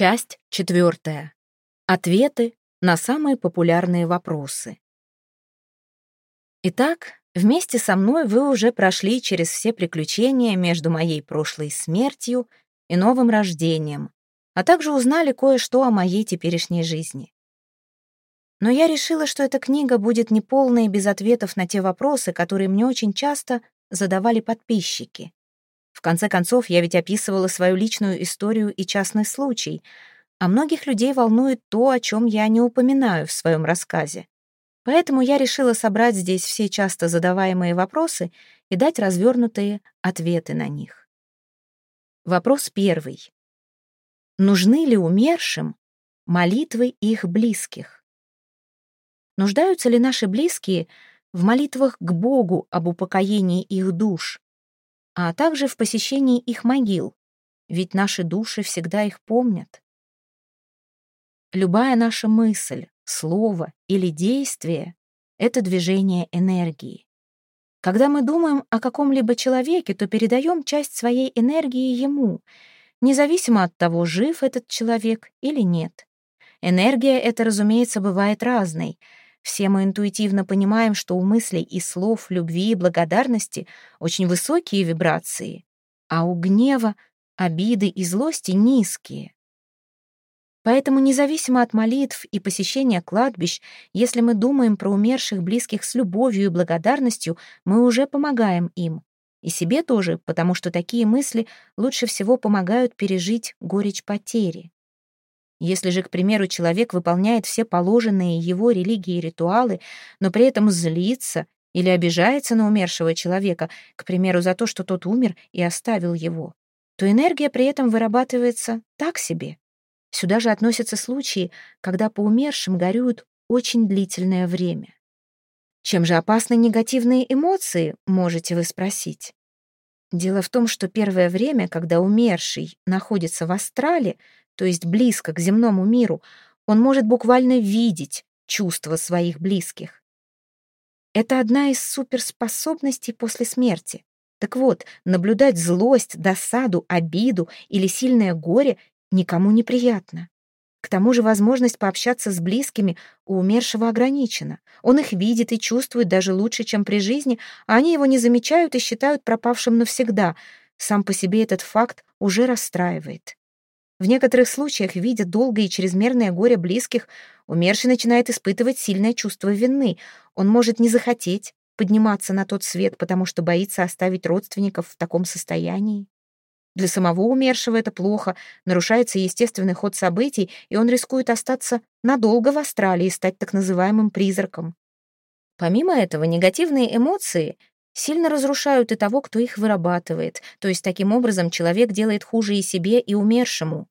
Часть четвертая. Ответы на самые популярные вопросы. Итак, вместе со мной вы уже прошли через все приключения между моей прошлой смертью и новым рождением, а также узнали кое-что о моей теперешней жизни. Но я решила, что эта книга будет неполной и без ответов на те вопросы, которые мне очень часто задавали подписчики. В конце концов, я ведь описывала свою личную историю и частный случай, а многих людей волнует то, о чем я не упоминаю в своем рассказе. Поэтому я решила собрать здесь все часто задаваемые вопросы и дать развернутые ответы на них. Вопрос первый. Нужны ли умершим молитвы их близких? Нуждаются ли наши близкие в молитвах к Богу об упокоении их душ? А также в посещении их могил, ведь наши души всегда их помнят. Любая наша мысль, слово или действие — это движение энергии. Когда мы думаем о каком-либо человеке, то передаем часть своей энергии ему, независимо от того, жив этот человек или нет. Энергия эта, разумеется, бывает разной — все мы интуитивно понимаем, что у мыслей и слов любви и благодарности очень высокие вибрации, а у гнева, обиды и злости низкие. Поэтому независимо от молитв и посещения кладбищ, если мы думаем про умерших близких с любовью и благодарностью, мы уже помогаем им. И себе тоже, потому что такие мысли лучше всего помогают пережить горечь потери. Если же, к примеру, человек выполняет все положенные его религии и ритуалы, но при этом злится или обижается на умершего человека, к примеру, за то, что тот умер и оставил его, то энергия при этом вырабатывается так себе. Сюда же относятся случаи, когда по умершим горюют очень длительное время. Чем же опасны негативные эмоции, можете вы спросить? Дело в том, что первое время, когда умерший находится в астрале, то есть близко к земному миру, он может буквально видеть чувства своих близких. Это одна из суперспособностей после смерти. Так вот, наблюдать злость, досаду, обиду или сильное горе никому не приятно. К тому же возможность пообщаться с близкими у умершего ограничена. Он их видит и чувствует даже лучше, чем при жизни, а они его не замечают и считают пропавшим навсегда. Сам по себе этот факт уже расстраивает. В некоторых случаях, видя долгое и чрезмерное горе близких, умерший начинает испытывать сильное чувство вины. Он может не захотеть подниматься на тот свет, потому что боится оставить родственников в таком состоянии. Для самого умершего это плохо, нарушается естественный ход событий, и он рискует остаться надолго в Австралии и стать так называемым призраком. Помимо этого, негативные эмоции сильно разрушают и того, кто их вырабатывает, то есть таким образом человек делает хуже и себе, и умершему.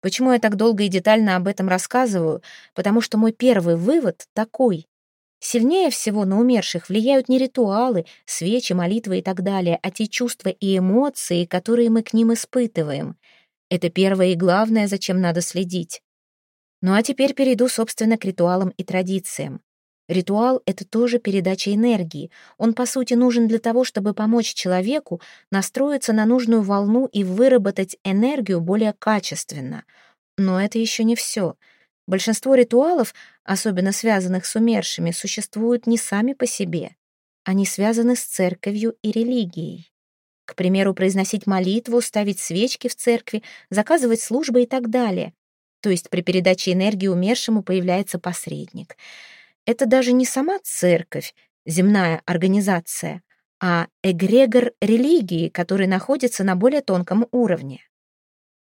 Почему я так долго и детально об этом рассказываю? Потому что мой первый вывод такой. Сильнее всего на умерших влияют не ритуалы, свечи, молитвы и так далее, а те чувства и эмоции, которые мы к ним испытываем. Это первое и главное, зачем надо следить. Ну а теперь перейду, собственно, к ритуалам и традициям. Ритуал — это тоже передача энергии. Он, по сути, нужен для того, чтобы помочь человеку настроиться на нужную волну и выработать энергию более качественно. Но это еще не все. Большинство ритуалов, особенно связанных с умершими, существуют не сами по себе. Они связаны с церковью и религией. К примеру, произносить молитву, ставить свечки в церкви, заказывать службы и так далее. То есть при передаче энергии умершему появляется посредник — это даже не сама церковь, земная организация, а эгрегор религии, который находится на более тонком уровне.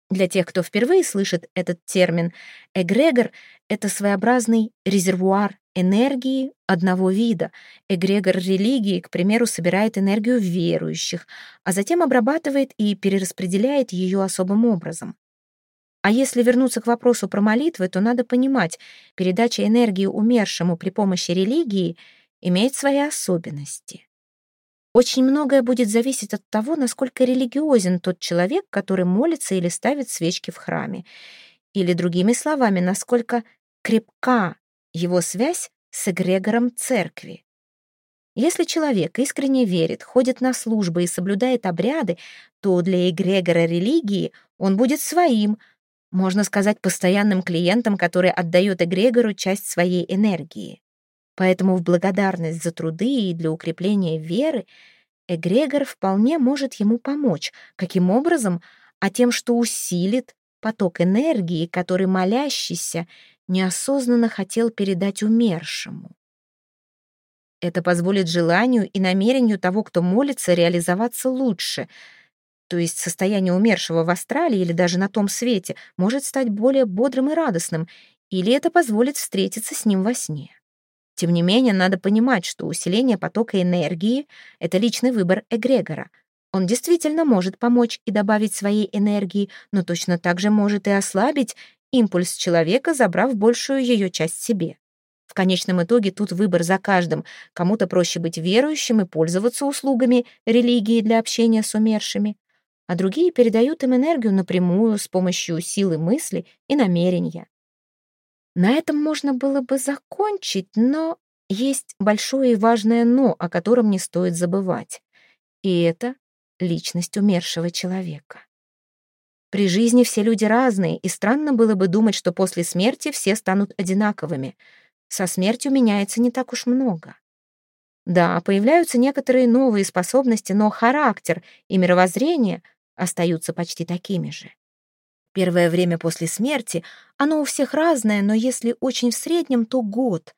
Для тех, кто впервые слышит этот термин, эгрегор — это своеобразный резервуар энергии одного вида. Эгрегор религии, к примеру, собирает энергию верующих, а затем обрабатывает и перераспределяет ее особым образом. А если вернуться к вопросу про молитвы, то надо понимать, передача энергии умершему при помощи религии имеет свои особенности. Очень многое будет зависеть от того, насколько религиозен тот человек, который молится или ставит свечки в храме. Или, другими словами, насколько крепка его связь с эгрегором церкви. Если человек искренне верит, ходит на службы и соблюдает обряды, то для эгрегора религии он будет своим — можно сказать, постоянным клиентом, который отдает эгрегору часть своей энергии. Поэтому в благодарность за труды и для укрепления веры эгрегор вполне может ему помочь. Каким образом? А тем, что усилит поток энергии, который молящийся неосознанно хотел передать умершему. Это позволит желанию и намерению того, кто молится, реализоваться лучше. То есть состояние умершего в астрале или даже на том свете может стать более бодрым и радостным, или это позволит встретиться с ним во сне. Тем не менее, надо понимать, что усиление потока энергии — это личный выбор эгрегора. Он действительно может помочь и добавить своей энергии, но точно так же может и ослабить импульс человека, забрав большую ее часть себе. В конечном итоге тут выбор за каждым. Кому-то проще быть верующим и пользоваться услугами религии для общения с умершими, а другие передают им энергию напрямую с помощью силы мысли и намерения. На этом можно было бы закончить, но есть большое и важное «но», о котором не стоит забывать. И это личность умершего человека. При жизни все люди разные, и странно было бы думать, что после смерти все станут одинаковыми. Со смертью меняется не так уж много. Да, появляются некоторые новые способности, но характер и мировоззрение остаются почти такими же. Первое время после смерти оно у всех разное, но если очень в среднем, то год.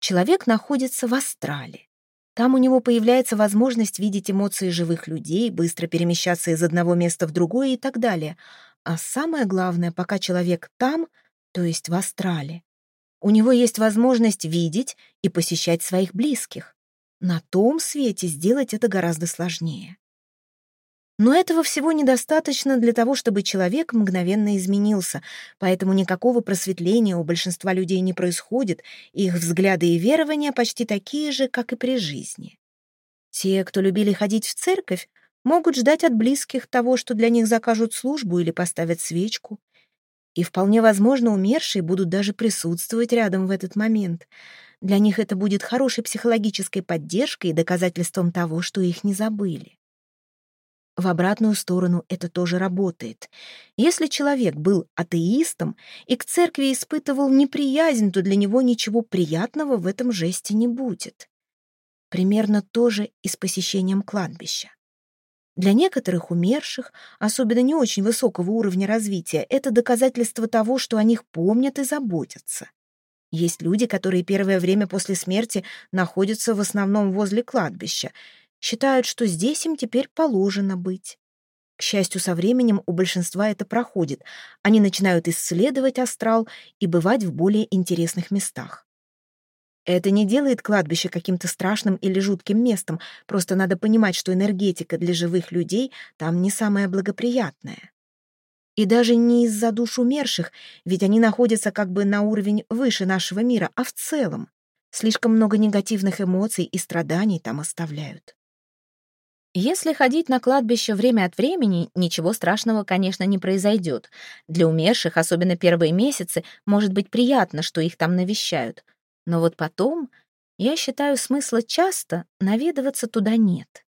Человек находится в астрале. Там у него появляется возможность видеть эмоции живых людей, быстро перемещаться из одного места в другое и так далее. А самое главное, пока человек там, то есть в астрале, у него есть возможность видеть и посещать своих близких. На том свете сделать это гораздо сложнее. Но этого всего недостаточно для того, чтобы человек мгновенно изменился, поэтому никакого просветления у большинства людей не происходит, их взгляды и верования почти такие же, как и при жизни. Те, кто любили ходить в церковь, могут ждать от близких того, что для них закажут службу или поставят свечку. И вполне возможно, умершие будут даже присутствовать рядом в этот момент. Для них это будет хорошей психологической поддержкой и доказательством того, что их не забыли. В обратную сторону это тоже работает. Если человек был атеистом и к церкви испытывал неприязнь, то для него ничего приятного в этом жесте не будет. Примерно то же и с посещением кладбища. Для некоторых умерших, особенно не очень высокого уровня развития, это доказательство того, что о них помнят и заботятся. Есть люди, которые первое время после смерти находятся в основном возле кладбища, Считают, что здесь им теперь положено быть. К счастью, со временем у большинства это проходит. Они начинают исследовать астрал и бывать в более интересных местах. Это не делает кладбище каким-то страшным или жутким местом, просто надо понимать, что энергетика для живых людей там не самая благоприятная. И даже не из-за душ умерших, ведь они находятся как бы на уровень выше нашего мира, а в целом. Слишком много негативных эмоций и страданий там оставляют. Если ходить на кладбище время от времени, ничего страшного, конечно, не произойдет. Для умерших, особенно первые месяцы, может быть приятно, что их там навещают. Но вот потом, я считаю, смысла часто наведываться туда нет.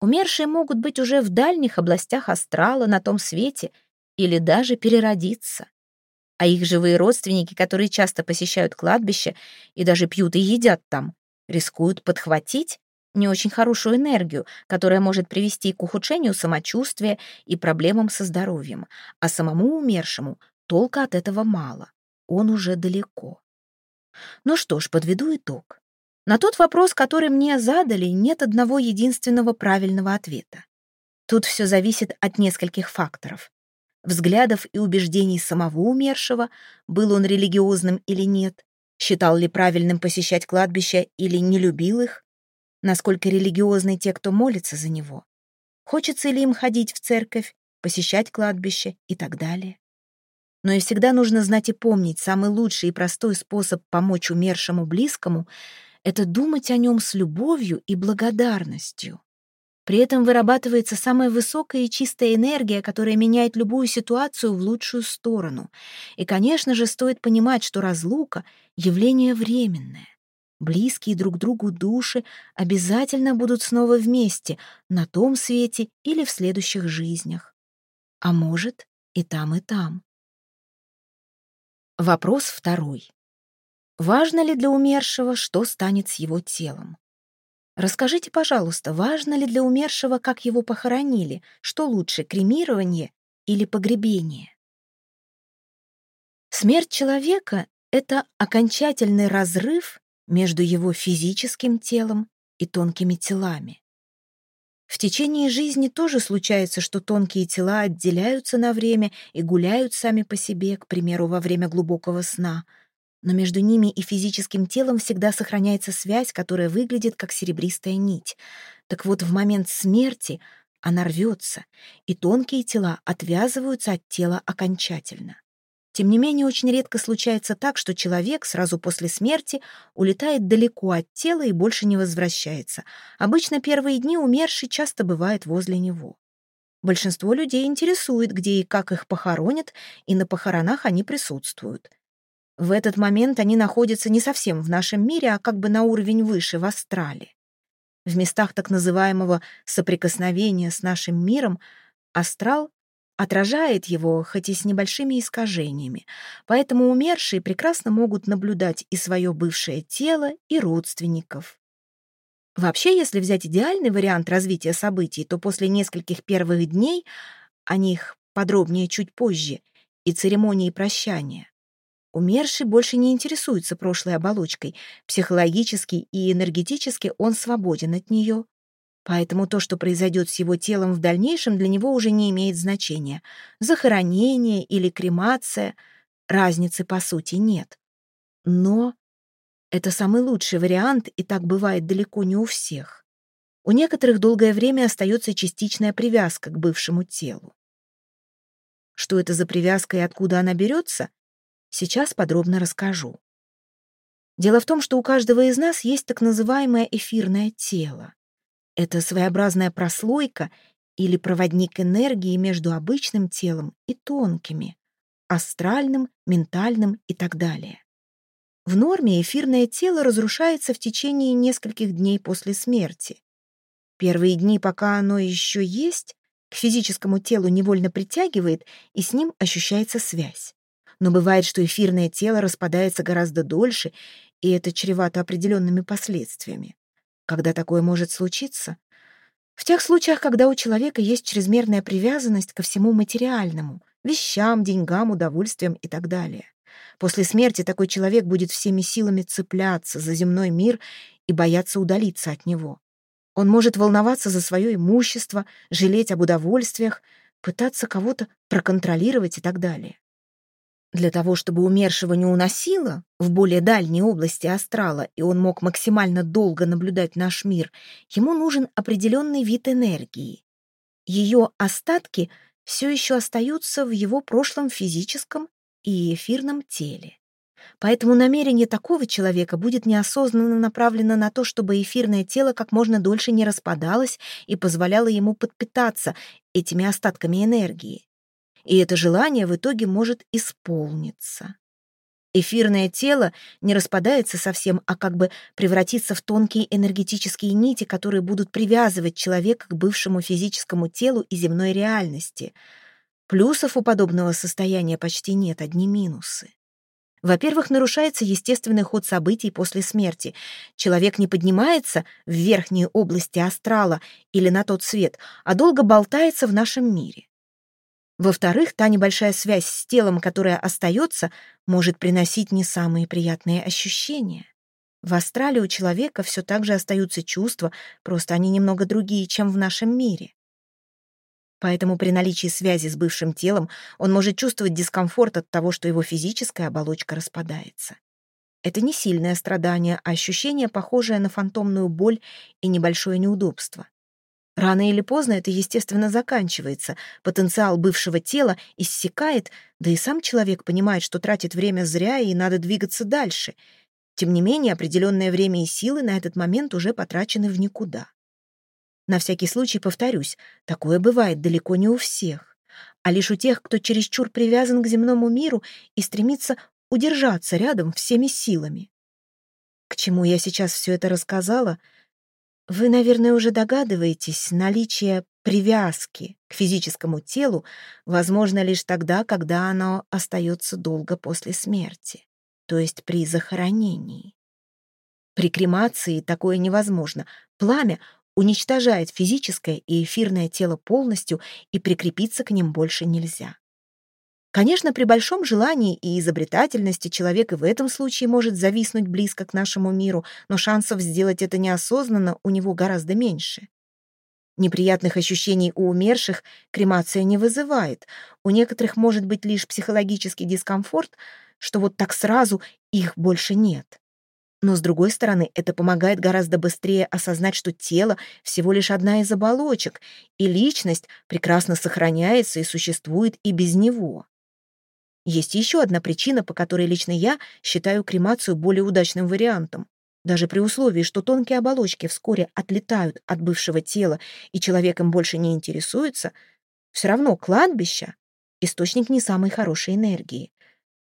Умершие могут быть уже в дальних областях астрала, на том свете, или даже переродиться. А их живые родственники, которые часто посещают кладбище и даже пьют и едят там, рискуют подхватить не очень хорошую энергию, которая может привести к ухудшению самочувствия и проблемам со здоровьем, а самому умершему толка от этого мало. Он уже далеко. Ну что ж, подведу итог. На тот вопрос, который мне задали, нет одного единственного правильного ответа. Тут все зависит от нескольких факторов. Взглядов и убеждений самого умершего, был он религиозным или нет, считал ли правильным посещать кладбище или не любил их, насколько религиозны те, кто молится за него, хочется ли им ходить в церковь, посещать кладбище и так далее. Но и всегда нужно знать и помнить, самый лучший и простой способ помочь умершему близкому — это думать о нем с любовью и благодарностью. При этом вырабатывается самая высокая и чистая энергия, которая меняет любую ситуацию в лучшую сторону. И, конечно же, стоит понимать, что разлука — явление временное. Близкие друг другу души обязательно будут снова вместе, на том свете или в следующих жизнях. А может, и там, и там. Вопрос второй. Важно ли для умершего, что станет с его телом? Расскажите, пожалуйста, важно ли для умершего, как его похоронили, что лучше, кремирование или погребение? Смерть человека — это окончательный разрыв между его физическим телом и тонкими телами. В течение жизни тоже случается, что тонкие тела отделяются на время и гуляют сами по себе, к примеру, во время глубокого сна — но между ними и физическим телом всегда сохраняется связь, которая выглядит как серебристая нить. Так вот, в момент смерти она рвется, и тонкие тела отвязываются от тела окончательно. Тем не менее, очень редко случается так, что человек сразу после смерти улетает далеко от тела и больше не возвращается. Обычно первые дни умерший часто бывает возле него. Большинство людей интересует, где и как их похоронят, и на похоронах они присутствуют. В этот момент они находятся не совсем в нашем мире, а как бы на уровень выше, в астрале. В местах так называемого соприкосновения с нашим миром астрал отражает его, хоть и с небольшими искажениями, поэтому умершие прекрасно могут наблюдать и свое бывшее тело, и родственников. Вообще, если взять идеальный вариант развития событий, то после нескольких первых дней, о них подробнее чуть позже, и церемонии прощания, Умерший больше не интересуется прошлой оболочкой. Психологически и энергетически он свободен от нее. Поэтому то, что произойдет с его телом в дальнейшем, для него уже не имеет значения. Захоронение или кремация — разницы по сути нет. Но это самый лучший вариант, и так бывает далеко не у всех. У некоторых долгое время остается частичная привязка к бывшему телу. Что это за привязка и откуда она берется? Сейчас подробно расскажу. Дело в том, что у каждого из нас есть так называемое эфирное тело. Это своеобразная прослойка или проводник энергии между обычным телом и тонкими, астральным, ментальным и так далее. В норме эфирное тело разрушается в течение нескольких дней после смерти. Первые дни, пока оно еще есть, к физическому телу невольно притягивает, и с ним ощущается связь но бывает, что эфирное тело распадается гораздо дольше, и это чревато определенными последствиями. Когда такое может случиться? В тех случаях, когда у человека есть чрезмерная привязанность ко всему материальному, вещам, деньгам, удовольствиям и так далее. После смерти такой человек будет всеми силами цепляться за земной мир и бояться удалиться от него. Он может волноваться за свое имущество, жалеть об удовольствиях, пытаться кого-то проконтролировать и так далее. Для того, чтобы умершего не уносило в более дальние области астрала, и он мог максимально долго наблюдать наш мир, ему нужен определенный вид энергии. Ее остатки все еще остаются в его прошлом физическом и эфирном теле. Поэтому намерение такого человека будет неосознанно направлено на то, чтобы эфирное тело как можно дольше не распадалось и позволяло ему подпитаться этими остатками энергии и это желание в итоге может исполниться. Эфирное тело не распадается совсем, а как бы превратится в тонкие энергетические нити, которые будут привязывать человека к бывшему физическому телу и земной реальности. Плюсов у подобного состояния почти нет, одни минусы. Во-первых, нарушается естественный ход событий после смерти. Человек не поднимается в верхние области астрала или на тот свет, а долго болтается в нашем мире. Во-вторых, та небольшая связь с телом, которая остается, может приносить не самые приятные ощущения. В астрале у человека все так же остаются чувства, просто они немного другие, чем в нашем мире. Поэтому при наличии связи с бывшим телом он может чувствовать дискомфорт от того, что его физическая оболочка распадается. Это не сильное страдание, а ощущение, похожее на фантомную боль и небольшое неудобство. Рано или поздно это, естественно, заканчивается. Потенциал бывшего тела иссякает, да и сам человек понимает, что тратит время зря и надо двигаться дальше. Тем не менее, определенное время и силы на этот момент уже потрачены в никуда. На всякий случай повторюсь, такое бывает далеко не у всех, а лишь у тех, кто чересчур привязан к земному миру и стремится удержаться рядом всеми силами. К чему я сейчас все это рассказала — вы, наверное, уже догадываетесь, наличие привязки к физическому телу возможно лишь тогда, когда оно остается долго после смерти, то есть при захоронении. При кремации такое невозможно. Пламя уничтожает физическое и эфирное тело полностью, и прикрепиться к ним больше нельзя. Конечно, при большом желании и изобретательности человек и в этом случае может зависнуть близко к нашему миру, но шансов сделать это неосознанно у него гораздо меньше. Неприятных ощущений у умерших кремация не вызывает. У некоторых может быть лишь психологический дискомфорт, что вот так сразу их больше нет. Но, с другой стороны, это помогает гораздо быстрее осознать, что тело всего лишь одна из оболочек, и личность прекрасно сохраняется и существует и без него. Есть еще одна причина, по которой лично я считаю кремацию более удачным вариантом. Даже при условии, что тонкие оболочки вскоре отлетают от бывшего тела и человеком больше не интересуются, все равно кладбище — источник не самой хорошей энергии.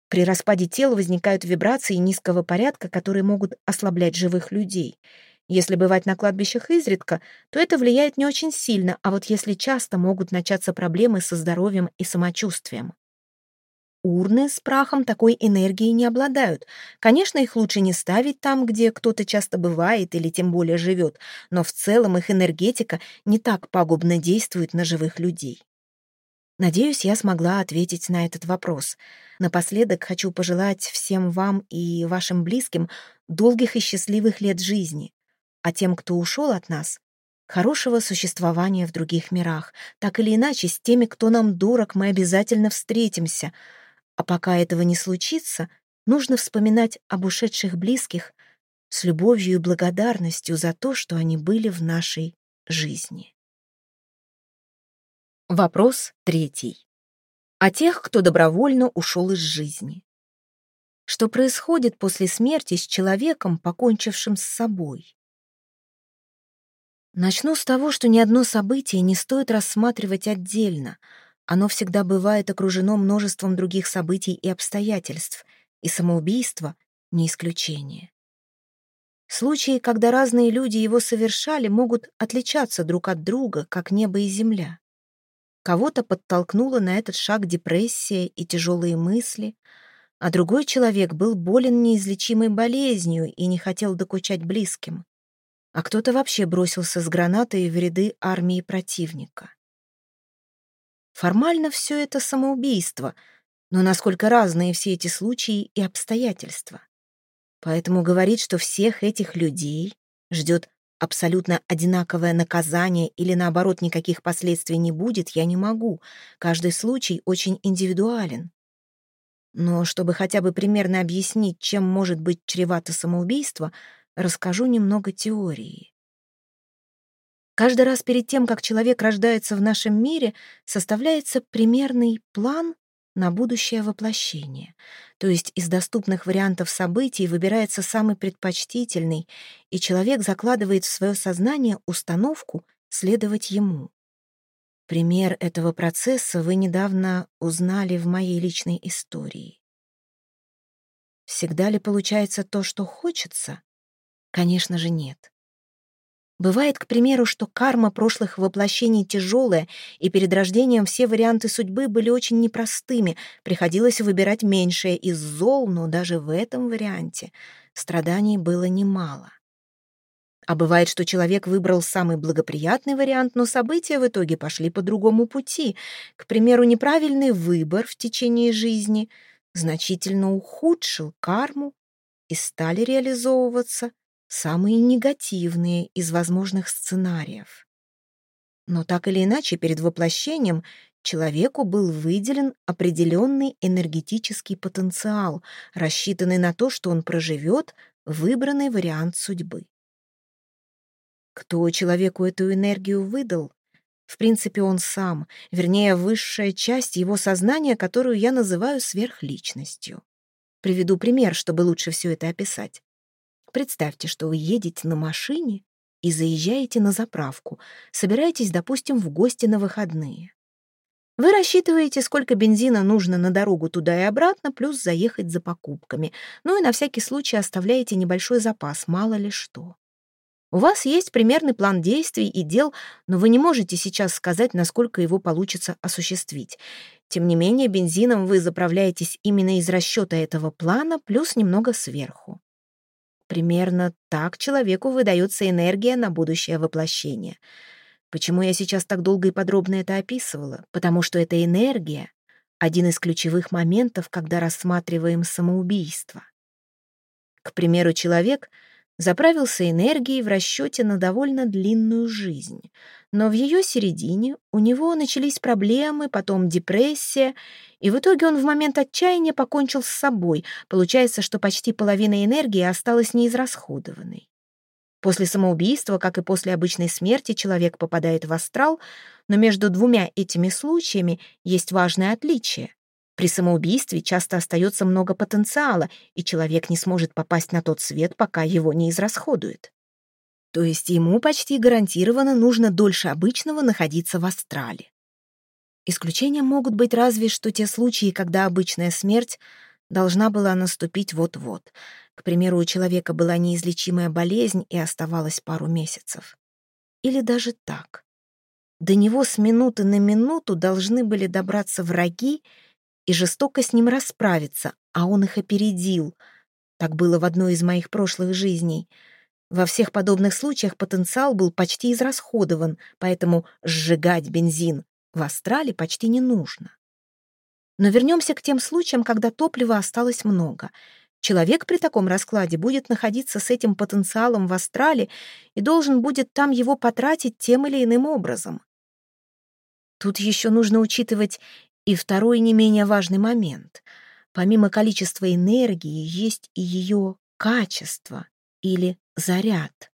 При распаде тела возникают вибрации низкого порядка, которые могут ослаблять живых людей. Если бывать на кладбищах изредка, то это влияет не очень сильно, а вот если часто, могут начаться проблемы со здоровьем и самочувствием. Урны с прахом такой энергией не обладают. Конечно, их лучше не ставить там, где кто-то часто бывает или тем более живет, но в целом их энергетика не так пагубно действует на живых людей. Надеюсь, я смогла ответить на этот вопрос. Напоследок хочу пожелать всем вам и вашим близким долгих и счастливых лет жизни, а тем, кто ушел от нас, хорошего существования в других мирах. Так или иначе, с теми, кто нам дорог, мы обязательно встретимся — а пока этого не случится, нужно вспоминать об ушедших близких с любовью и благодарностью за то, что они были в нашей жизни. Вопрос третий. О тех, кто добровольно ушел из жизни. Что происходит после смерти с человеком, покончившим с собой? Начну с того, что ни одно событие не стоит рассматривать отдельно — оно всегда бывает окружено множеством других событий и обстоятельств, и самоубийство — не исключение. Случаи, когда разные люди его совершали, могут отличаться друг от друга, как небо и земля. Кого-то подтолкнула на этот шаг депрессия и тяжелые мысли, а другой человек был болен неизлечимой болезнью и не хотел докучать близким. А кто-то вообще бросился с гранатой в ряды армии противника. Формально все это самоубийство, но насколько разные все эти случаи и обстоятельства. Поэтому говорить, что всех этих людей ждет абсолютно одинаковое наказание или, наоборот, никаких последствий не будет, я не могу. Каждый случай очень индивидуален. Но чтобы хотя бы примерно объяснить, чем может быть чревато самоубийство, расскажу немного теории. Каждый раз перед тем, как человек рождается в нашем мире, составляется примерный план на будущее воплощение. То есть из доступных вариантов событий выбирается самый предпочтительный, и человек закладывает в свое сознание установку следовать ему. Пример этого процесса вы недавно узнали в моей личной истории. Всегда ли получается то, что хочется? Конечно же, нет. Бывает, к примеру, что карма прошлых воплощений тяжелая, и перед рождением все варианты судьбы были очень непростыми, приходилось выбирать меньшее из зол, но даже в этом варианте страданий было немало. А бывает, что человек выбрал самый благоприятный вариант, но события в итоге пошли по другому пути. К примеру, неправильный выбор в течение жизни значительно ухудшил карму и стали реализовываться самые негативные из возможных сценариев. Но так или иначе, перед воплощением человеку был выделен определенный энергетический потенциал, рассчитанный на то, что он проживет выбранный вариант судьбы. Кто человеку эту энергию выдал? В принципе, он сам, вернее, высшая часть его сознания, которую я называю сверхличностью. Приведу пример, чтобы лучше все это описать. Представьте, что вы едете на машине и заезжаете на заправку, собираетесь, допустим, в гости на выходные. Вы рассчитываете, сколько бензина нужно на дорогу туда и обратно, плюс заехать за покупками. Ну и на всякий случай оставляете небольшой запас, мало ли что. У вас есть примерный план действий и дел, но вы не можете сейчас сказать, насколько его получится осуществить. Тем не менее, бензином вы заправляетесь именно из расчета этого плана, плюс немного сверху. Примерно так человеку выдается энергия на будущее воплощение. Почему я сейчас так долго и подробно это описывала? Потому что эта энергия — один из ключевых моментов, когда рассматриваем самоубийство. К примеру, человек — заправился энергией в расчете на довольно длинную жизнь. Но в ее середине у него начались проблемы, потом депрессия, и в итоге он в момент отчаяния покончил с собой. Получается, что почти половина энергии осталась неизрасходованной. После самоубийства, как и после обычной смерти, человек попадает в астрал, но между двумя этими случаями есть важное отличие. При самоубийстве часто остается много потенциала, и человек не сможет попасть на тот свет, пока его не израсходует. То есть ему почти гарантированно нужно дольше обычного находиться в астрале. Исключением могут быть разве что те случаи, когда обычная смерть должна была наступить вот-вот. К примеру, у человека была неизлечимая болезнь и оставалось пару месяцев. Или даже так. До него с минуты на минуту должны были добраться враги и жестоко с ним расправиться, а он их опередил. Так было в одной из моих прошлых жизней. Во всех подобных случаях потенциал был почти израсходован, поэтому сжигать бензин в астрале почти не нужно. Но вернемся к тем случаям, когда топлива осталось много. Человек при таком раскладе будет находиться с этим потенциалом в астрале и должен будет там его потратить тем или иным образом. Тут еще нужно учитывать и второй не менее важный момент. Помимо количества энергии есть и ее качество или заряд.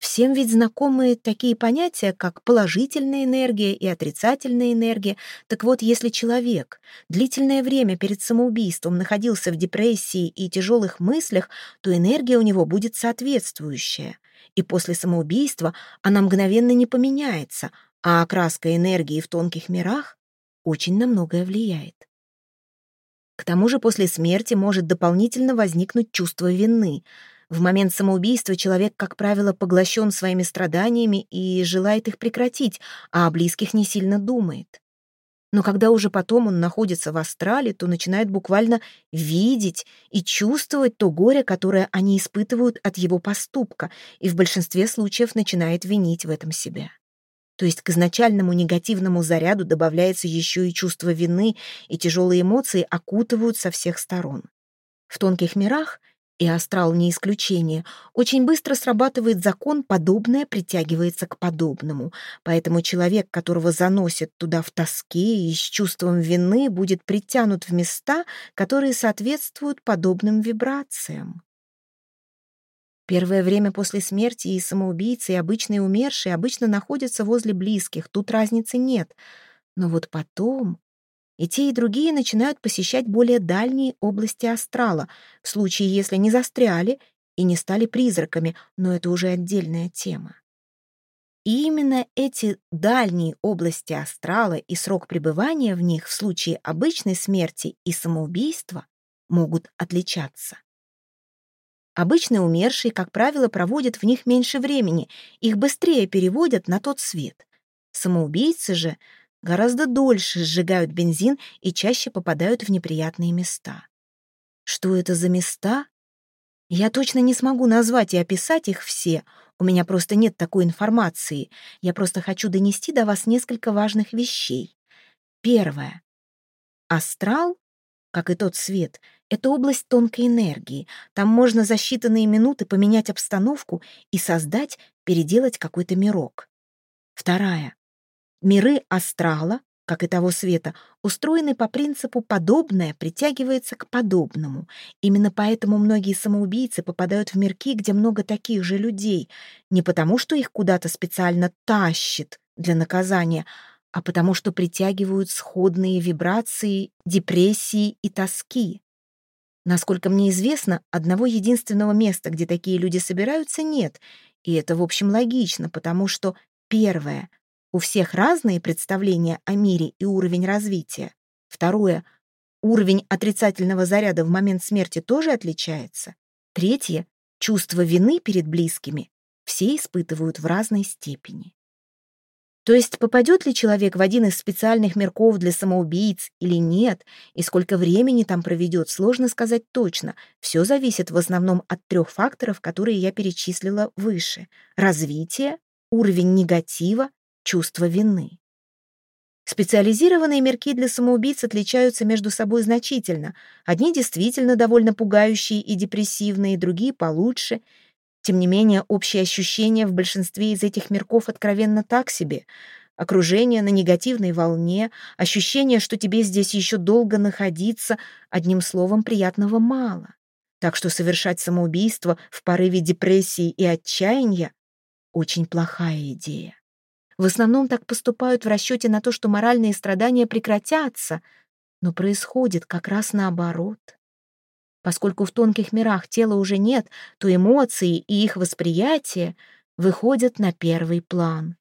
Всем ведь знакомы такие понятия, как положительная энергия и отрицательная энергия. Так вот, если человек длительное время перед самоубийством находился в депрессии и тяжелых мыслях, то энергия у него будет соответствующая. И после самоубийства она мгновенно не поменяется, а окраска энергии в тонких мирах очень на многое влияет. К тому же после смерти может дополнительно возникнуть чувство вины. В момент самоубийства человек, как правило, поглощен своими страданиями и желает их прекратить, а о близких не сильно думает. Но когда уже потом он находится в астрале, то начинает буквально видеть и чувствовать то горе, которое они испытывают от его поступка, и в большинстве случаев начинает винить в этом себя. То есть к изначальному негативному заряду добавляется еще и чувство вины, и тяжелые эмоции окутывают со всех сторон. В тонких мирах, и астрал не исключение, очень быстро срабатывает закон «подобное притягивается к подобному», поэтому человек, которого заносят туда в тоске и с чувством вины, будет притянут в места, которые соответствуют подобным вибрациям. Первое время после смерти и самоубийцы, и обычные умершие обычно находятся возле близких, тут разницы нет. Но вот потом и те, и другие начинают посещать более дальние области астрала, в случае, если не застряли и не стали призраками, но это уже отдельная тема. И именно эти дальние области астрала и срок пребывания в них в случае обычной смерти и самоубийства могут отличаться. Обычно умершие, как правило, проводят в них меньше времени, их быстрее переводят на тот свет. Самоубийцы же гораздо дольше сжигают бензин и чаще попадают в неприятные места. Что это за места? Я точно не смогу назвать и описать их все, у меня просто нет такой информации. Я просто хочу донести до вас несколько важных вещей. Первое. Астрал, как и тот свет, это область тонкой энергии. Там можно за считанные минуты поменять обстановку и создать, переделать какой-то мирок. Вторая. Миры астрала, как и того света, устроены по принципу «подобное притягивается к подобному». Именно поэтому многие самоубийцы попадают в мирки, где много таких же людей, не потому что их куда-то специально тащит для наказания, а потому что притягивают сходные вибрации, депрессии и тоски. Насколько мне известно, одного единственного места, где такие люди собираются, нет. И это, в общем, логично, потому что, первое, у всех разные представления о мире и уровень развития. Второе, уровень отрицательного заряда в момент смерти тоже отличается. Третье, чувство вины перед близкими все испытывают в разной степени. То есть попадет ли человек в один из специальных мирков для самоубийц или нет, и сколько времени там проведет, сложно сказать точно. Все зависит в основном от трех факторов, которые я перечислила выше. Развитие, уровень негатива, чувство вины. Специализированные мирки для самоубийц отличаются между собой значительно. Одни действительно довольно пугающие и депрессивные, другие получше — тем не менее, общее ощущение в большинстве из этих мирков откровенно так себе. Окружение на негативной волне, ощущение, что тебе здесь еще долго находиться, одним словом, приятного мало. Так что совершать самоубийство в порыве депрессии и отчаяния — очень плохая идея. В основном так поступают в расчете на то, что моральные страдания прекратятся, но происходит как раз наоборот. Поскольку в тонких мирах тела уже нет, то эмоции и их восприятие выходят на первый план.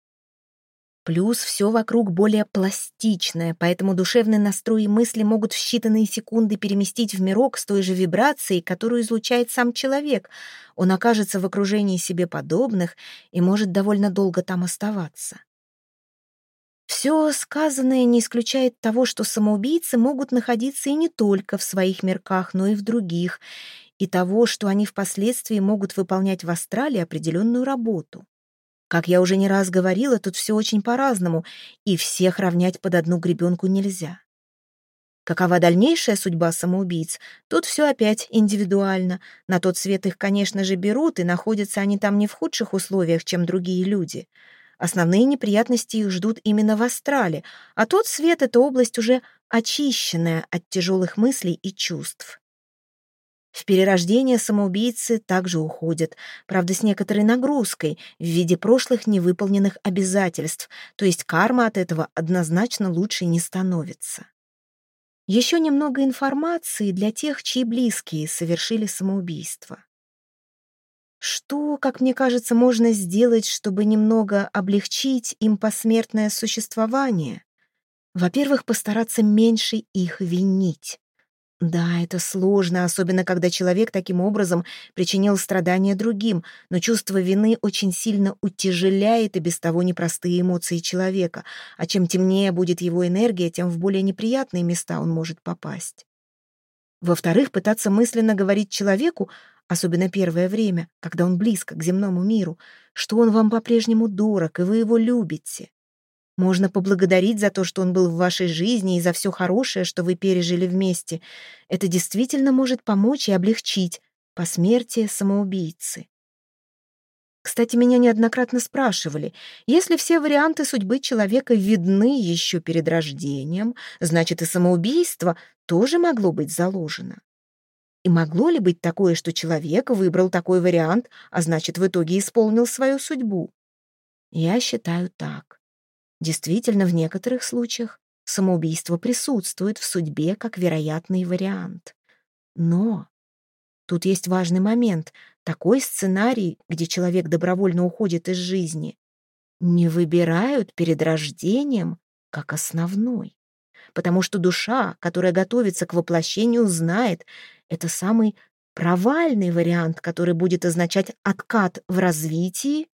Плюс все вокруг более пластичное, поэтому душевный настрой и мысли могут в считанные секунды переместить в мирок с той же вибрацией, которую излучает сам человек. Он окажется в окружении себе подобных и может довольно долго там оставаться. Все сказанное не исключает того, что самоубийцы могут находиться и не только в своих мирках, но и в других, и того, что они впоследствии могут выполнять в астрале определенную работу. Как я уже не раз говорила, тут все очень по-разному, и всех равнять под одну гребенку нельзя. Какова дальнейшая судьба самоубийц? Тут все опять индивидуально. На тот свет их, конечно же, берут, и находятся они там не в худших условиях, чем другие люди — Основные неприятности их ждут именно в астрале, а тот свет — это область уже очищенная от тяжелых мыслей и чувств. В перерождение самоубийцы также уходят, правда, с некоторой нагрузкой в виде прошлых невыполненных обязательств, то есть карма от этого однозначно лучше не становится. Еще немного информации для тех, чьи близкие совершили самоубийство. Что, как мне кажется, можно сделать, чтобы немного облегчить им посмертное существование? Во-первых, постараться меньше их винить. Да, это сложно, особенно когда человек таким образом причинил страдания другим, но чувство вины очень сильно утяжеляет и без того непростые эмоции человека, а чем темнее будет его энергия, тем в более неприятные места он может попасть. Во-вторых, пытаться мысленно говорить человеку, особенно первое время, когда он близко к земному миру, что он вам по-прежнему дорог, и вы его любите. Можно поблагодарить за то, что он был в вашей жизни, и за все хорошее, что вы пережили вместе. Это действительно может помочь и облегчить посмертие самоубийцы. Кстати, меня неоднократно спрашивали, если все варианты судьбы человека видны еще перед рождением, значит и самоубийство тоже могло быть заложено. И могло ли быть такое, что человек выбрал такой вариант, а значит, в итоге исполнил свою судьбу? Я считаю так. Действительно, в некоторых случаях самоубийство присутствует в судьбе как вероятный вариант. Но тут есть важный момент. Такой сценарий, где человек добровольно уходит из жизни, не выбирают перед рождением как основной потому что душа, которая готовится к воплощению, знает, это самый провальный вариант, который будет означать откат в развитии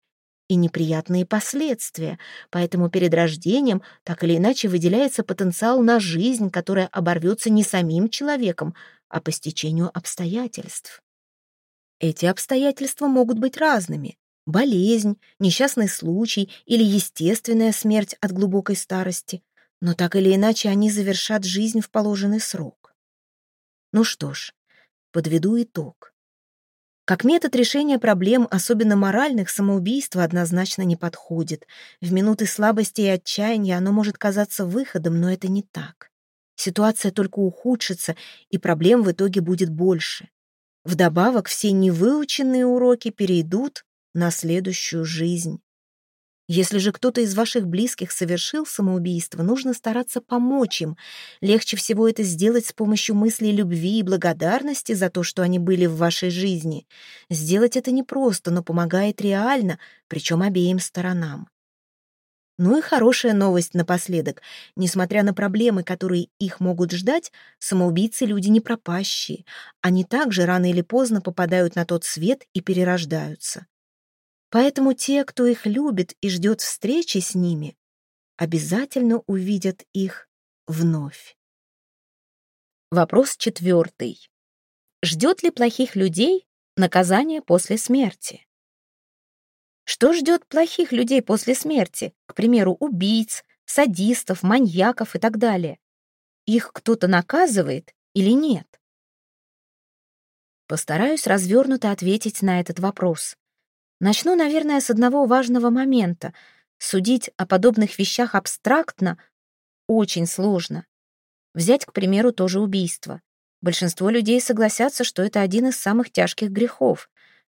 и неприятные последствия. Поэтому перед рождением так или иначе выделяется потенциал на жизнь, которая оборвется не самим человеком, а по стечению обстоятельств. Эти обстоятельства могут быть разными. Болезнь, несчастный случай или естественная смерть от глубокой старости но так или иначе они завершат жизнь в положенный срок. Ну что ж, подведу итог. Как метод решения проблем, особенно моральных, самоубийство однозначно не подходит. В минуты слабости и отчаяния оно может казаться выходом, но это не так. Ситуация только ухудшится, и проблем в итоге будет больше. Вдобавок, все невыученные уроки перейдут на следующую жизнь. Если же кто-то из ваших близких совершил самоубийство, нужно стараться помочь им. Легче всего это сделать с помощью мыслей любви и благодарности за то, что они были в вашей жизни. Сделать это непросто, но помогает реально, причем обеим сторонам. Ну и хорошая новость напоследок. Несмотря на проблемы, которые их могут ждать, самоубийцы — люди не пропащие. Они также рано или поздно попадают на тот свет и перерождаются. Поэтому те, кто их любит и ждет встречи с ними, обязательно увидят их вновь. Вопрос четвертый. Ждет ли плохих людей наказание после смерти? Что ждет плохих людей после смерти? К примеру, убийц, садистов, маньяков и так далее. Их кто-то наказывает или нет? Постараюсь развернуто ответить на этот вопрос. Начну, наверное, с одного важного момента. Судить о подобных вещах абстрактно очень сложно. Взять, к примеру, тоже убийство. Большинство людей согласятся, что это один из самых тяжких грехов.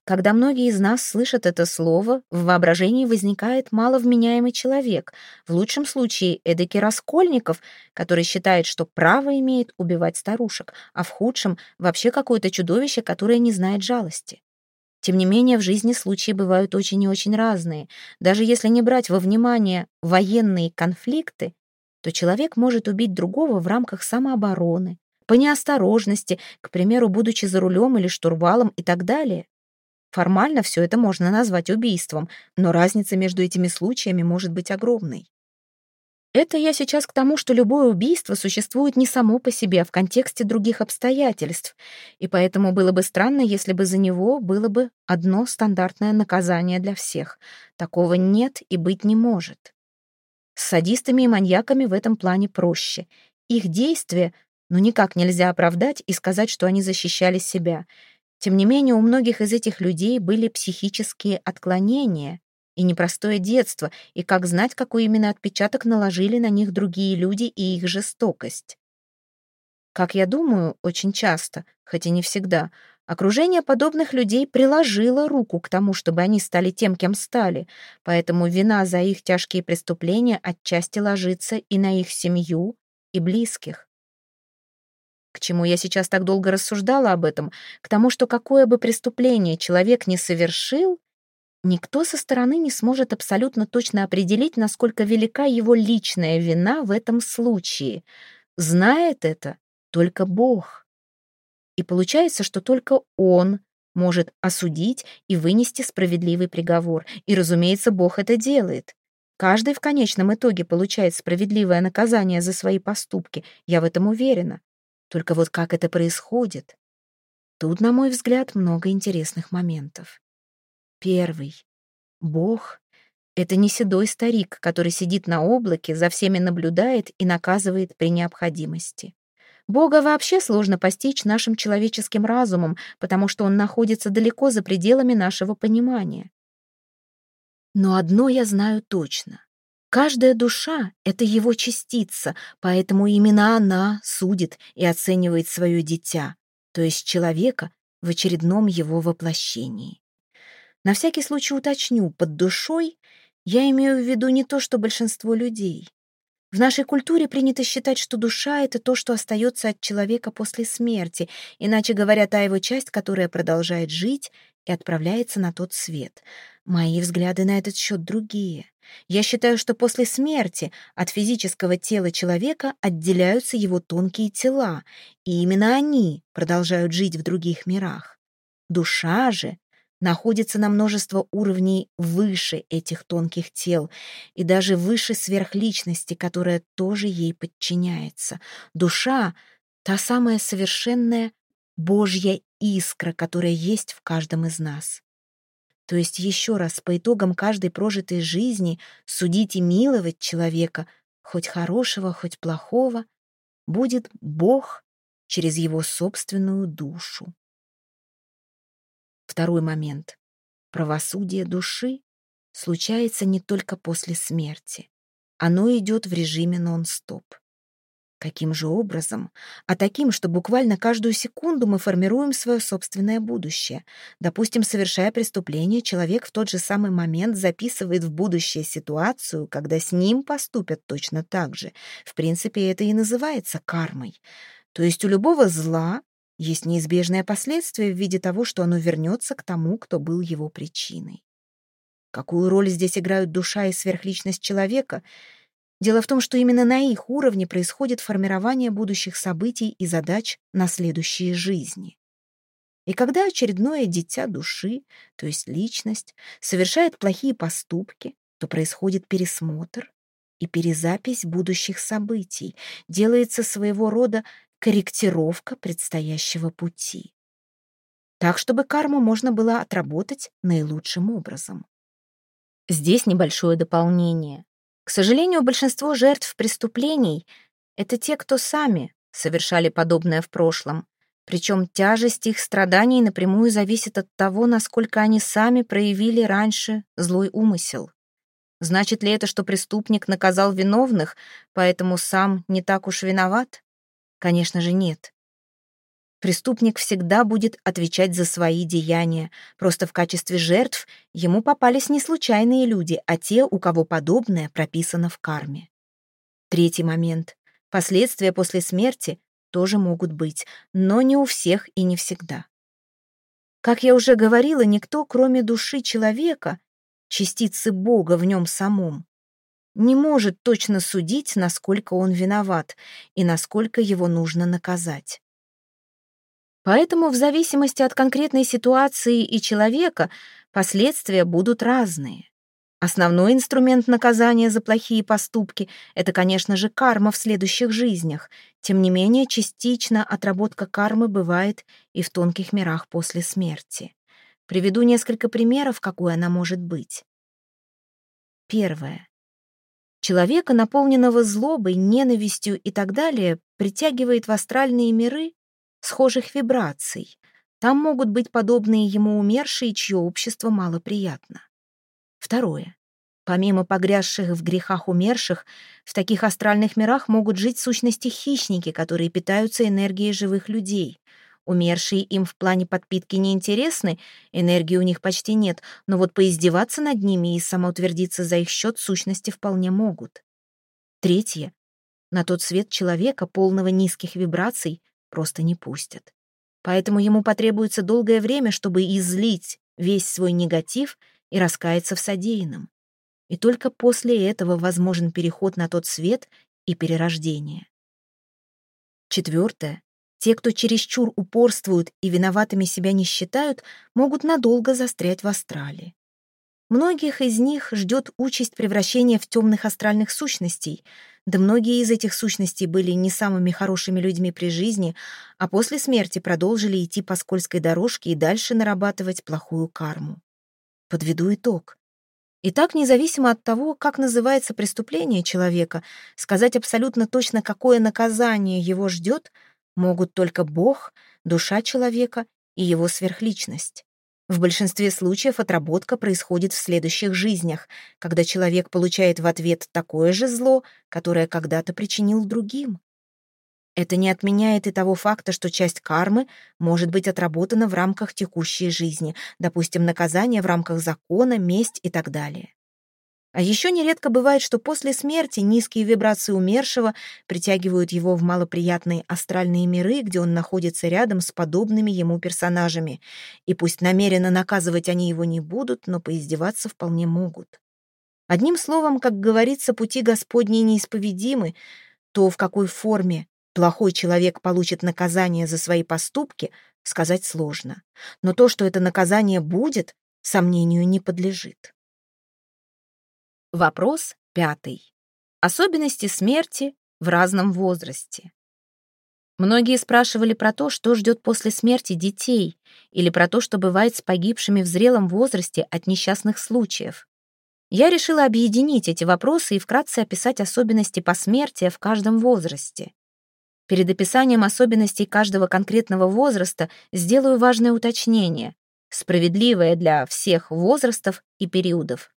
Когда многие из нас слышат это слово, в воображении возникает маловменяемый человек, в лучшем случае эдакий Раскольников, который считает, что право имеет убивать старушек, а в худшем — вообще какое-то чудовище, которое не знает жалости. Тем не менее, в жизни случаи бывают очень и очень разные. Даже если не брать во внимание военные конфликты, то человек может убить другого в рамках самообороны, по неосторожности, к примеру, будучи за рулем или штурвалом и так далее. Формально все это можно назвать убийством, но разница между этими случаями может быть огромной. Это я сейчас к тому, что любое убийство существует не само по себе, а в контексте других обстоятельств, и поэтому было бы странно, если бы за него было бы одно стандартное наказание для всех. Такого нет и быть не может. С садистами и маньяками в этом плане проще. Их действия ну никак нельзя оправдать и сказать, что они защищали себя — тем не менее, у многих из этих людей были психические отклонения и непростое детство, и как знать, какой именно отпечаток наложили на них другие люди и их жестокость. Как я думаю, очень часто, хоть и не всегда, окружение подобных людей приложило руку к тому, чтобы они стали тем, кем стали, поэтому вина за их тяжкие преступления отчасти ложится и на их семью, и близких. К чему я сейчас так долго рассуждала об этом? К тому, что какое бы преступление человек не совершил, никто со стороны не сможет абсолютно точно определить, насколько велика его личная вина в этом случае. Знает это только Бог. И получается, что только Он может осудить и вынести справедливый приговор. И, разумеется, Бог это делает. Каждый в конечном итоге получает справедливое наказание за свои поступки, я в этом уверена. Только вот как это происходит? Тут, на мой взгляд, много интересных моментов. Первый. Бог — это не седой старик, который сидит на облаке, за всеми наблюдает и наказывает при необходимости. Бога вообще сложно постичь нашим человеческим разумом, потому что он находится далеко за пределами нашего понимания. Но одно я знаю точно. Каждая душа — это его частица, поэтому именно она судит и оценивает свое дитя, то есть человека в очередном его воплощении. На всякий случай уточню, под душой я имею в виду не то, что большинство людей. В нашей культуре принято считать, что душа — это то, что остается от человека после смерти, иначе говоря, та его часть, которая продолжает жить и отправляется на тот свет. Мои взгляды на этот счет другие. Я считаю, что после смерти от физического тела человека отделяются его тонкие тела, и именно они продолжают жить в других мирах. Душа же находится на множество уровней выше этих тонких тел и даже выше сверхличности, которая тоже ей подчиняется. Душа — та самая совершенная Божья искра, которая есть в каждом из нас. То есть еще раз, по итогам каждой прожитой жизни судить и миловать человека, хоть хорошего, хоть плохого, будет Бог через его собственную душу. Второй момент. Правосудие души случается не только после смерти. Оно идет в режиме нон-стоп. Каким же образом? А таким, что буквально каждую секунду мы формируем свое собственное будущее. Допустим, совершая преступление, человек в тот же самый момент записывает в будущее ситуацию, когда с ним поступят точно так же. В принципе, это и называется кармой. То есть у любого зла есть неизбежное последствие в виде того, что оно вернется к тому, кто был его причиной. Какую роль здесь играют душа и сверхличность человека — Дело в том, что именно на их уровне происходит формирование будущих событий и задач на следующие жизни. И когда очередное дитя души, то есть личность, совершает плохие поступки, то происходит пересмотр и перезапись будущих событий, делается своего рода корректировка предстоящего пути. Так, чтобы карму можно было отработать наилучшим образом. Здесь небольшое дополнение. К сожалению, большинство жертв преступлений — это те, кто сами совершали подобное в прошлом, причем тяжесть их страданий напрямую зависит от того, насколько они сами проявили раньше злой умысел. Значит ли это, что преступник наказал виновных, поэтому сам не так уж виноват? Конечно же, нет. Преступник всегда будет отвечать за свои деяния. Просто в качестве жертв ему попались не случайные люди, а те, у кого подобное прописано в карме. Третий момент. Последствия после смерти тоже могут быть, но не у всех и не всегда. Как я уже говорила, никто, кроме души человека, частицы Бога в нем самом, не может точно судить, насколько он виноват и насколько его нужно наказать. Поэтому в зависимости от конкретной ситуации и человека последствия будут разные. Основной инструмент наказания за плохие поступки — это, конечно же, карма в следующих жизнях. Тем не менее, частично отработка кармы бывает и в тонких мирах после смерти. Приведу несколько примеров, какой она может быть. Первое. Человека, наполненного злобой, ненавистью и так далее, притягивает в астральные миры схожих вибраций. Там могут быть подобные ему умершие, чье общество малоприятно. Второе. Помимо погрязших в грехах умерших, в таких астральных мирах могут жить сущности-хищники, которые питаются энергией живых людей. Умершие им в плане подпитки не интересны, энергии у них почти нет, но вот поиздеваться над ними и самоутвердиться за их счет сущности вполне могут. Третье. На тот свет человека, полного низких вибраций, просто не пустят. Поэтому ему потребуется долгое время, чтобы излить весь свой негатив и раскаяться в содеянном. И только после этого возможен переход на тот свет и перерождение. Четвертое. Те, кто чересчур упорствуют и виноватыми себя не считают, могут надолго застрять в астрале. Многих из них ждет участь превращения в темных астральных сущностей, да многие из этих сущностей были не самыми хорошими людьми при жизни, а после смерти продолжили идти по скользкой дорожке и дальше нарабатывать плохую карму. Подведу итог. Итак, независимо от того, как называется преступление человека, сказать абсолютно точно, какое наказание его ждет, могут только Бог, душа человека и его сверхличность. В большинстве случаев отработка происходит в следующих жизнях, когда человек получает в ответ такое же зло, которое когда-то причинил другим. Это не отменяет и того факта, что часть кармы может быть отработана в рамках текущей жизни, допустим, наказание в рамках закона, месть и так далее. А еще нередко бывает, что после смерти низкие вибрации умершего притягивают его в малоприятные астральные миры, где он находится рядом с подобными ему персонажами. И пусть намеренно наказывать они его не будут, но поиздеваться вполне могут. Одним словом, как говорится, пути Господни неисповедимы, то в какой форме плохой человек получит наказание за свои поступки, сказать сложно. Но то, что это наказание будет, сомнению не подлежит. Вопрос пятый. Особенности смерти в разном возрасте. Многие спрашивали про то, что ждет после смерти детей, или про то, что бывает с погибшими в зрелом возрасте от несчастных случаев. Я решила объединить эти вопросы и вкратце описать особенности посмертия в каждом возрасте. Перед описанием особенностей каждого конкретного возраста сделаю важное уточнение, справедливое для всех возрастов и периодов.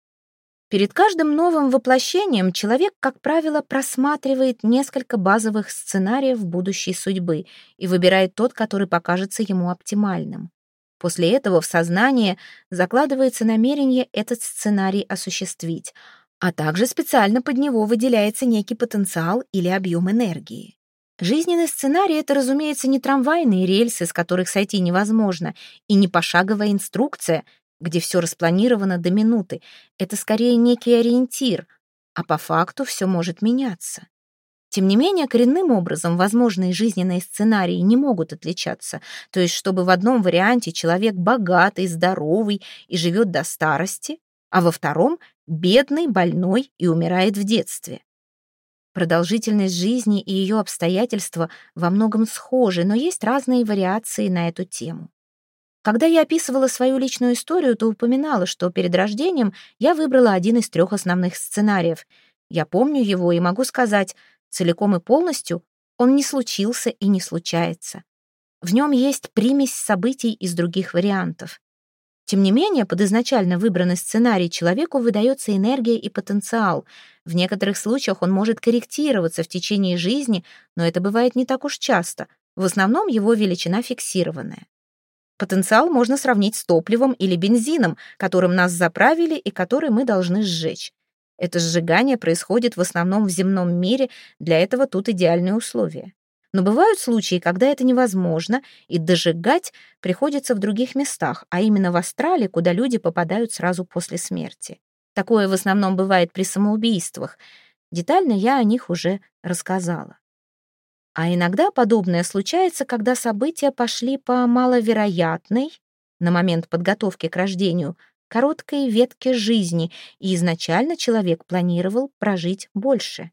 Перед каждым новым воплощением человек, как правило, просматривает несколько базовых сценариев будущей судьбы и выбирает тот, который покажется ему оптимальным. После этого в сознание закладывается намерение этот сценарий осуществить, а также специально под него выделяется некий потенциал или объем энергии. Жизненный сценарий — это, разумеется, не трамвайные рельсы, с которых сойти невозможно, и не пошаговая инструкция, где все распланировано до минуты. Это скорее некий ориентир, а по факту все может меняться. Тем не менее, коренным образом возможные жизненные сценарии не могут отличаться. То есть, чтобы в одном варианте человек богатый, здоровый и живет до старости, а во втором — бедный, больной и умирает в детстве. Продолжительность жизни и ее обстоятельства во многом схожи, но есть разные вариации на эту тему. Когда я описывала свою личную историю, то упоминала, что перед рождением я выбрала один из трех основных сценариев. Я помню его и могу сказать, целиком и полностью он не случился и не случается. В нем есть примесь событий из других вариантов. Тем не менее, под изначально выбранный сценарий человеку выдается энергия и потенциал. В некоторых случаях он может корректироваться в течение жизни, но это бывает не так уж часто. В основном его величина фиксированная. Потенциал можно сравнить с топливом или бензином, которым нас заправили и который мы должны сжечь. Это сжигание происходит в основном в земном мире, для этого тут идеальные условия. Но бывают случаи, когда это невозможно, и дожигать приходится в других местах, а именно в астрале, куда люди попадают сразу после смерти. Такое в основном бывает при самоубийствах. Детально я о них уже рассказала. А иногда подобное случается, когда события пошли по маловероятной, на момент подготовки к рождению, короткой ветке жизни, и изначально человек планировал прожить больше.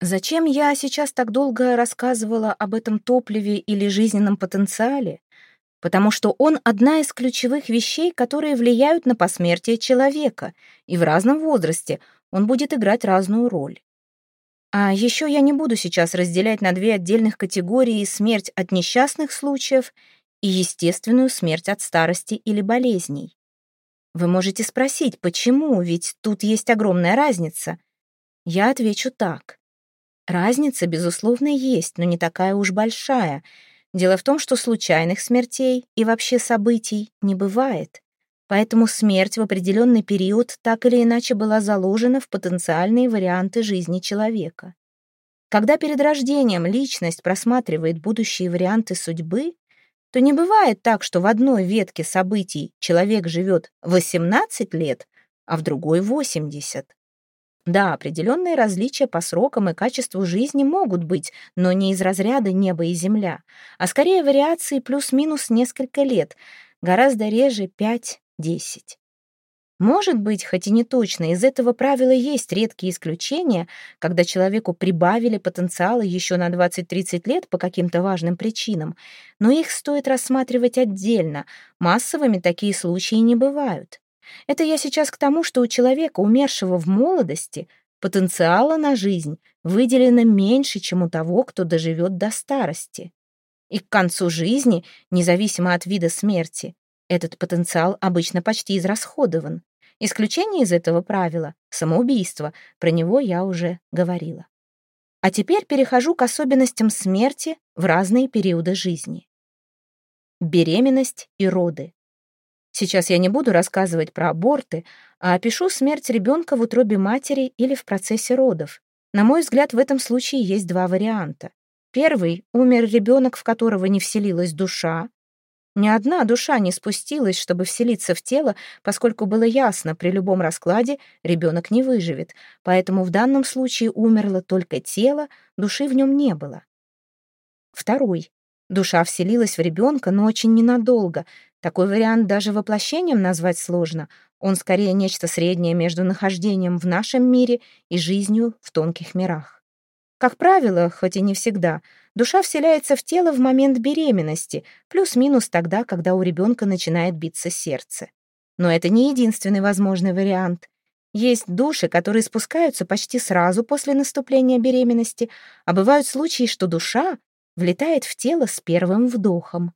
Зачем я сейчас так долго рассказывала об этом топливе или жизненном потенциале? Потому что он одна из ключевых вещей, которые влияют на посмертие человека, и в разном возрасте он будет играть разную роль. А еще я не буду сейчас разделять на две отдельных категории смерть от несчастных случаев и естественную смерть от старости или болезней. Вы можете спросить, почему, ведь тут есть огромная разница. Я отвечу так. Разница, безусловно, есть, но не такая уж большая. Дело в том, что случайных смертей и вообще событий не бывает. Поэтому смерть в определенный период так или иначе была заложена в потенциальные варианты жизни человека. Когда перед рождением личность просматривает будущие варианты судьбы, то не бывает так, что в одной ветке событий человек живет 18 лет, а в другой 80. Да, определенные различия по срокам и качеству жизни могут быть, но не из разряда неба и земля, а скорее вариации плюс-минус несколько лет, гораздо реже 5-10. Может быть, хоть и не точно, из этого правила есть редкие исключения, когда человеку прибавили потенциала еще на 20-30 лет по каким-то важным причинам, но их стоит рассматривать отдельно, массовыми такие случаи не бывают. Это я сейчас к тому, что у человека, умершего в молодости, потенциала на жизнь выделено меньше, чем у того, кто доживет до старости. И к концу жизни, независимо от вида смерти, этот потенциал обычно почти израсходован. Исключение из этого правила — самоубийство, про него я уже говорила. А теперь перехожу к особенностям смерти в разные периоды жизни. Беременность и роды. Сейчас я не буду рассказывать про аборты, а опишу смерть ребенка в утробе матери или в процессе родов. На мой взгляд, в этом случае есть два варианта. Первый — умер ребенок, в которого не вселилась душа. Ни одна душа не спустилась, чтобы вселиться в тело, поскольку было ясно, при любом раскладе ребенок не выживет, поэтому в данном случае умерло только тело, души в нем не было. Второй. Душа вселилась в ребенка, но очень ненадолго, такой вариант даже воплощением назвать сложно. Он скорее нечто среднее между нахождением в нашем мире и жизнью в тонких мирах. Как правило, хоть и не всегда, душа вселяется в тело в момент беременности, плюс-минус тогда, когда у ребенка начинает биться сердце. Но это не единственный возможный вариант. Есть души, которые спускаются почти сразу после наступления беременности, а бывают случаи, что душа влетает в тело с первым вдохом.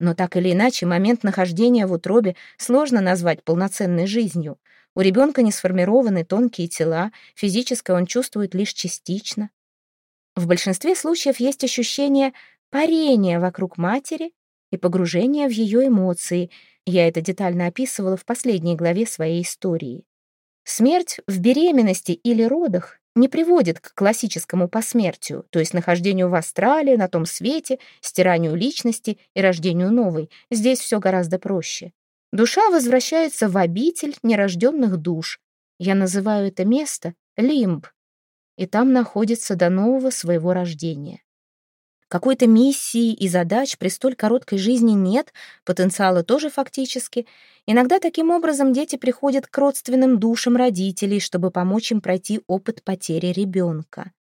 Но так или иначе, момент нахождения в утробе сложно назвать полноценной жизнью. У ребенка не сформированы тонкие тела, физическое он чувствует лишь частично. В большинстве случаев есть ощущение парения вокруг матери и погружения в ее эмоции. Я это детально описывала в последней главе своей истории. Смерть в беременности или родах не приводит к классическому посмертию, то есть нахождению в астрале, на том свете, стиранию личности и рождению новой. Здесь все гораздо проще. Душа возвращается в обитель нерожденных душ. Я называю это место лимб. И там находится до нового своего рождения. Какой-то миссии и задач при столь короткой жизни нет, потенциала тоже фактически. Иногда таким образом дети приходят к родственным душам родителей, чтобы помочь им пройти опыт потери ребенка.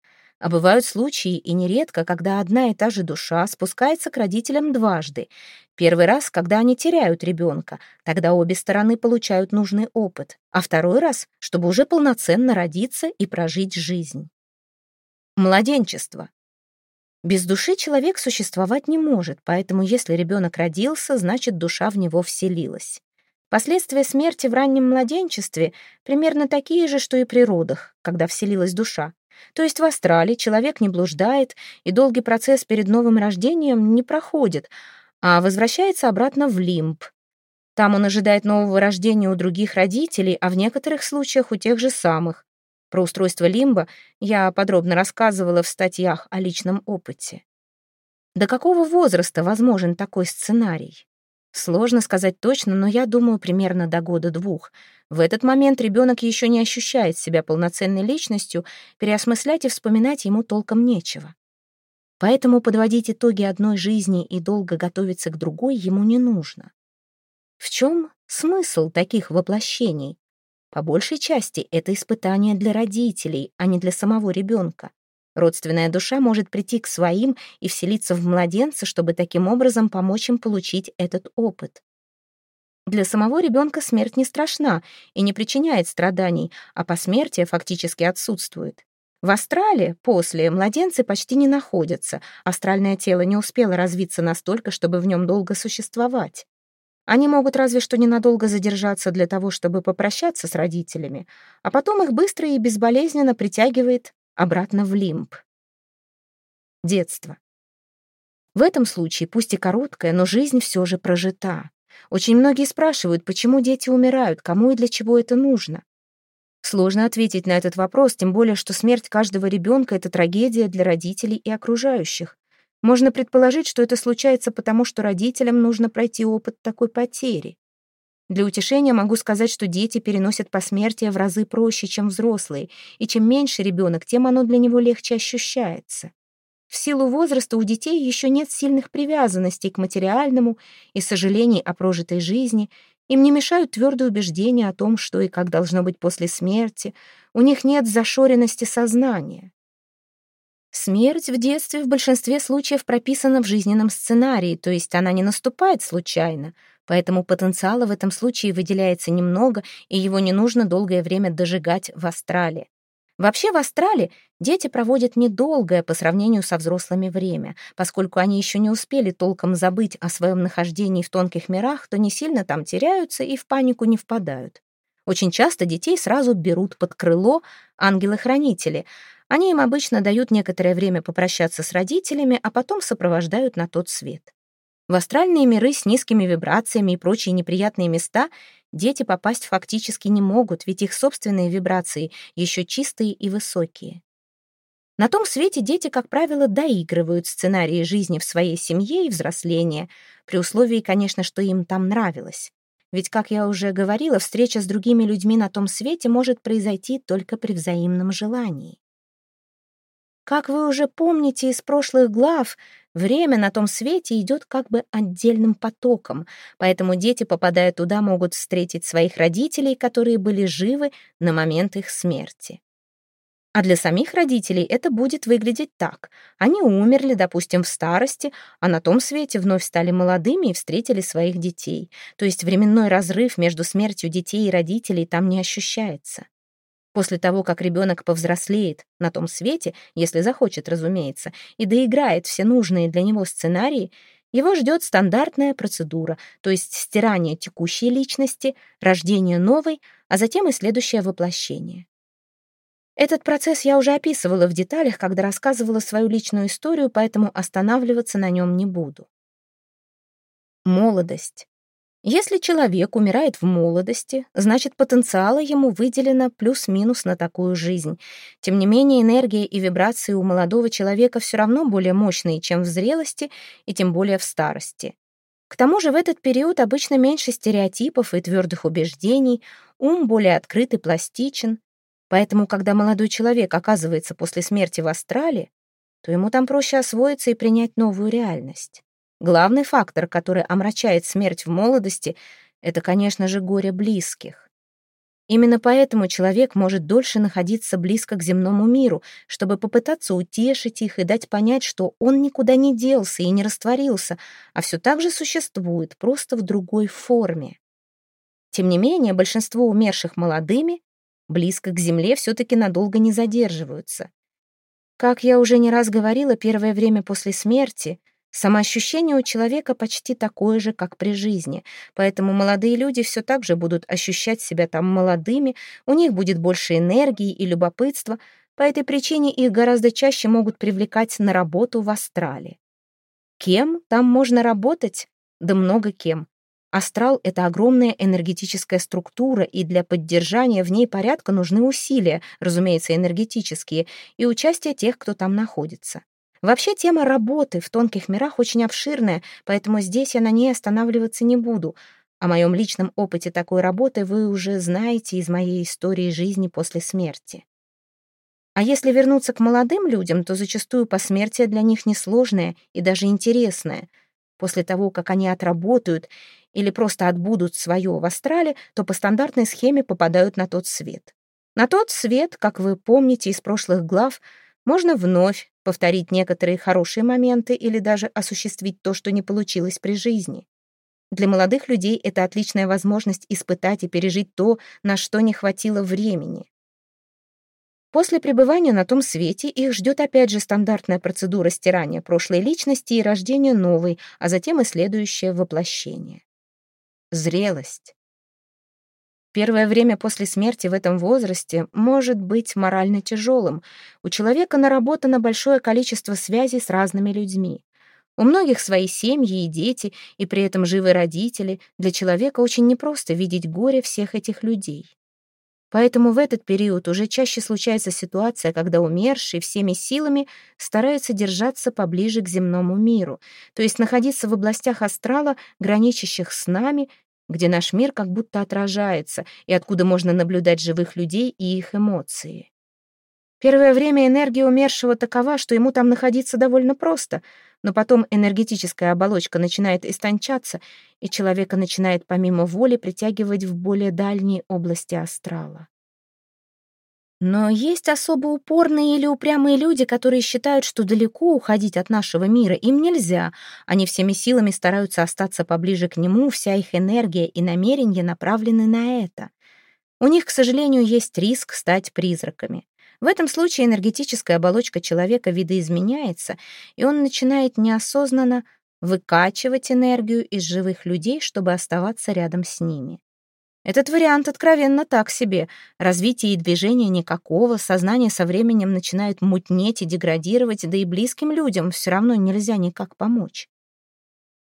А бывают случаи, и нередко, когда одна и та же душа спускается к родителям дважды. Первый раз, когда они теряют ребенка, тогда обе стороны получают нужный опыт, а второй раз, чтобы уже полноценно родиться и прожить жизнь. Младенчество. Без души человек существовать не может, поэтому если ребенок родился, значит душа в него вселилась. Последствия смерти в раннем младенчестве примерно такие же, что и при родах, когда вселилась душа. То есть в астрале человек не блуждает, и долгий процесс перед новым рождением не проходит, а возвращается обратно в лимб. Там он ожидает нового рождения у других родителей, а в некоторых случаях у тех же самых. Про устройство лимба я подробно рассказывала в статьях о личном опыте. До какого возраста возможен такой сценарий? Сложно сказать точно, но я думаю, примерно до года-двух. В этот момент ребенок еще не ощущает себя полноценной личностью, переосмыслять и вспоминать ему толком нечего. Поэтому подводить итоги одной жизни и долго готовиться к другой ему не нужно. В чем смысл таких воплощений? По большей части это испытание для родителей, а не для самого ребенка. Родственная душа может прийти к своим и вселиться в младенца, чтобы таким образом помочь им получить этот опыт. Для самого ребенка смерть не страшна и не причиняет страданий, а посмертие фактически отсутствует. В астрале после младенцы почти не находятся, астральное тело не успело развиться настолько, чтобы в нем долго существовать. Они могут разве что ненадолго задержаться для того, чтобы попрощаться с родителями, а потом их быстро и безболезненно притягивает обратно в лимб. Детство. В этом случае, пусть и короткая, но жизнь все же прожита. Очень многие спрашивают, почему дети умирают, кому и для чего это нужно. Сложно ответить на этот вопрос, тем более, что смерть каждого ребенка — это трагедия для родителей и окружающих. Можно предположить, что это случается потому, что родителям нужно пройти опыт такой потери. Для утешения могу сказать, что дети переносят посмертие в разы проще, чем взрослые, и чем меньше ребенок, тем оно для него легче ощущается. В силу возраста у детей еще нет сильных привязанностей к материальному и сожалений о прожитой жизни, им не мешают твердые убеждения о том, что и как должно быть после смерти, у них нет зашоренности сознания. Смерть в детстве в большинстве случаев прописана в жизненном сценарии, то есть она не наступает случайно, поэтому потенциала в этом случае выделяется немного, и его не нужно долгое время дожигать в астрале. Вообще в астрале дети проводят недолгое по сравнению со взрослыми время, поскольку они еще не успели толком забыть о своем нахождении в тонких мирах, то не сильно там теряются и в панику не впадают. Очень часто детей сразу берут под крыло ангелы-хранители — они им обычно дают некоторое время попрощаться с родителями, а потом сопровождают на тот свет. В астральные миры с низкими вибрациями и прочие неприятные места дети попасть фактически не могут, ведь их собственные вибрации еще чистые и высокие. На том свете дети, как правило, доигрывают сценарии жизни в своей семье и взросления, при условии, конечно, что им там нравилось. Ведь, как я уже говорила, встреча с другими людьми на том свете может произойти только при взаимном желании. Как вы уже помните из прошлых глав, время на том свете идет как бы отдельным потоком, поэтому дети, попадая туда, могут встретить своих родителей, которые были живы на момент их смерти. А для самих родителей это будет выглядеть так. Они умерли, допустим, в старости, а на том свете вновь стали молодыми и встретили своих детей. То есть временной разрыв между смертью детей и родителей там не ощущается. После того, как ребенок повзрослеет на том свете, если захочет, разумеется, и доиграет все нужные для него сценарии, его ждет стандартная процедура, то есть стирание текущей личности, рождение новой, а затем и следующее воплощение. Этот процесс я уже описывала в деталях, когда рассказывала свою личную историю, поэтому останавливаться на нем не буду. Молодость. Если человек умирает в молодости, значит, потенциала ему выделено плюс-минус на такую жизнь. Тем не менее, энергия и вибрации у молодого человека все равно более мощные, чем в зрелости и тем более в старости. К тому же в этот период обычно меньше стереотипов и твердых убеждений, ум более открыт и пластичен. Поэтому, когда молодой человек оказывается после смерти в астрале, то ему там проще освоиться и принять новую реальность. Главный фактор, который омрачает смерть в молодости, это, конечно же, горе близких. Именно поэтому человек может дольше находиться близко к земному миру, чтобы попытаться утешить их и дать понять, что он никуда не делся и не растворился, а все так же существует, просто в другой форме. Тем не менее, большинство умерших молодыми близко к земле все-таки надолго не задерживаются. Как я уже не раз говорила, первое время после смерти самоощущение у человека почти такое же, как при жизни, поэтому молодые люди все так же будут ощущать себя там молодыми, у них будет больше энергии и любопытства, по этой причине их гораздо чаще могут привлекать на работу в астрале. Кем там можно работать? Да много кем. Астрал — это огромная энергетическая структура, и для поддержания в ней порядка нужны усилия, разумеется, энергетические, и участие тех, кто там находится. Вообще тема работы в тонких мирах очень обширная, поэтому здесь я на ней останавливаться не буду. О моем личном опыте такой работы вы уже знаете из моей истории жизни после смерти. А если вернуться к молодым людям, то зачастую посмертие для них несложное и даже интересное. После того, как они отработают или просто отбудут свое в астрале, то по стандартной схеме попадают на тот свет. На тот свет, как вы помните из прошлых глав, можно вновь повторить некоторые хорошие моменты или даже осуществить то, что не получилось при жизни. Для молодых людей это отличная возможность испытать и пережить то, на что не хватило времени. После пребывания на том свете их ждет опять же стандартная процедура стирания прошлой личности и рождения новой, а затем и следующее воплощение зрелость. Первое время после смерти в этом возрасте может быть морально тяжелым. У человека наработано большое количество связей с разными людьми. У многих свои семьи и дети, и при этом живы родители. Для человека очень непросто видеть горе всех этих людей. Поэтому в этот период уже чаще случается ситуация, когда умерший всеми силами старается держаться поближе к земному миру, то есть находиться в областях астрала, граничащих с нами, где наш мир как будто отражается и откуда можно наблюдать живых людей и их эмоции. Первое время энергия умершего такова, что ему там находиться довольно просто, но потом энергетическая оболочка начинает истончаться, и человека начинает помимо воли притягивать в более дальние области астрала. Но есть особо упорные или упрямые люди, которые считают, что далеко уходить от нашего мира им нельзя. Они всеми силами стараются остаться поближе к нему, вся их энергия и намерения направлены на это. У них, к сожалению, есть риск стать призраками. В этом случае энергетическая оболочка человека видоизменяется, и он начинает неосознанно выкачивать энергию из живых людей, чтобы оставаться рядом с ними. Этот вариант откровенно так себе. Развития и движения никакого, сознание со временем начинает мутнеть и деградировать, да и близким людям все равно нельзя никак помочь.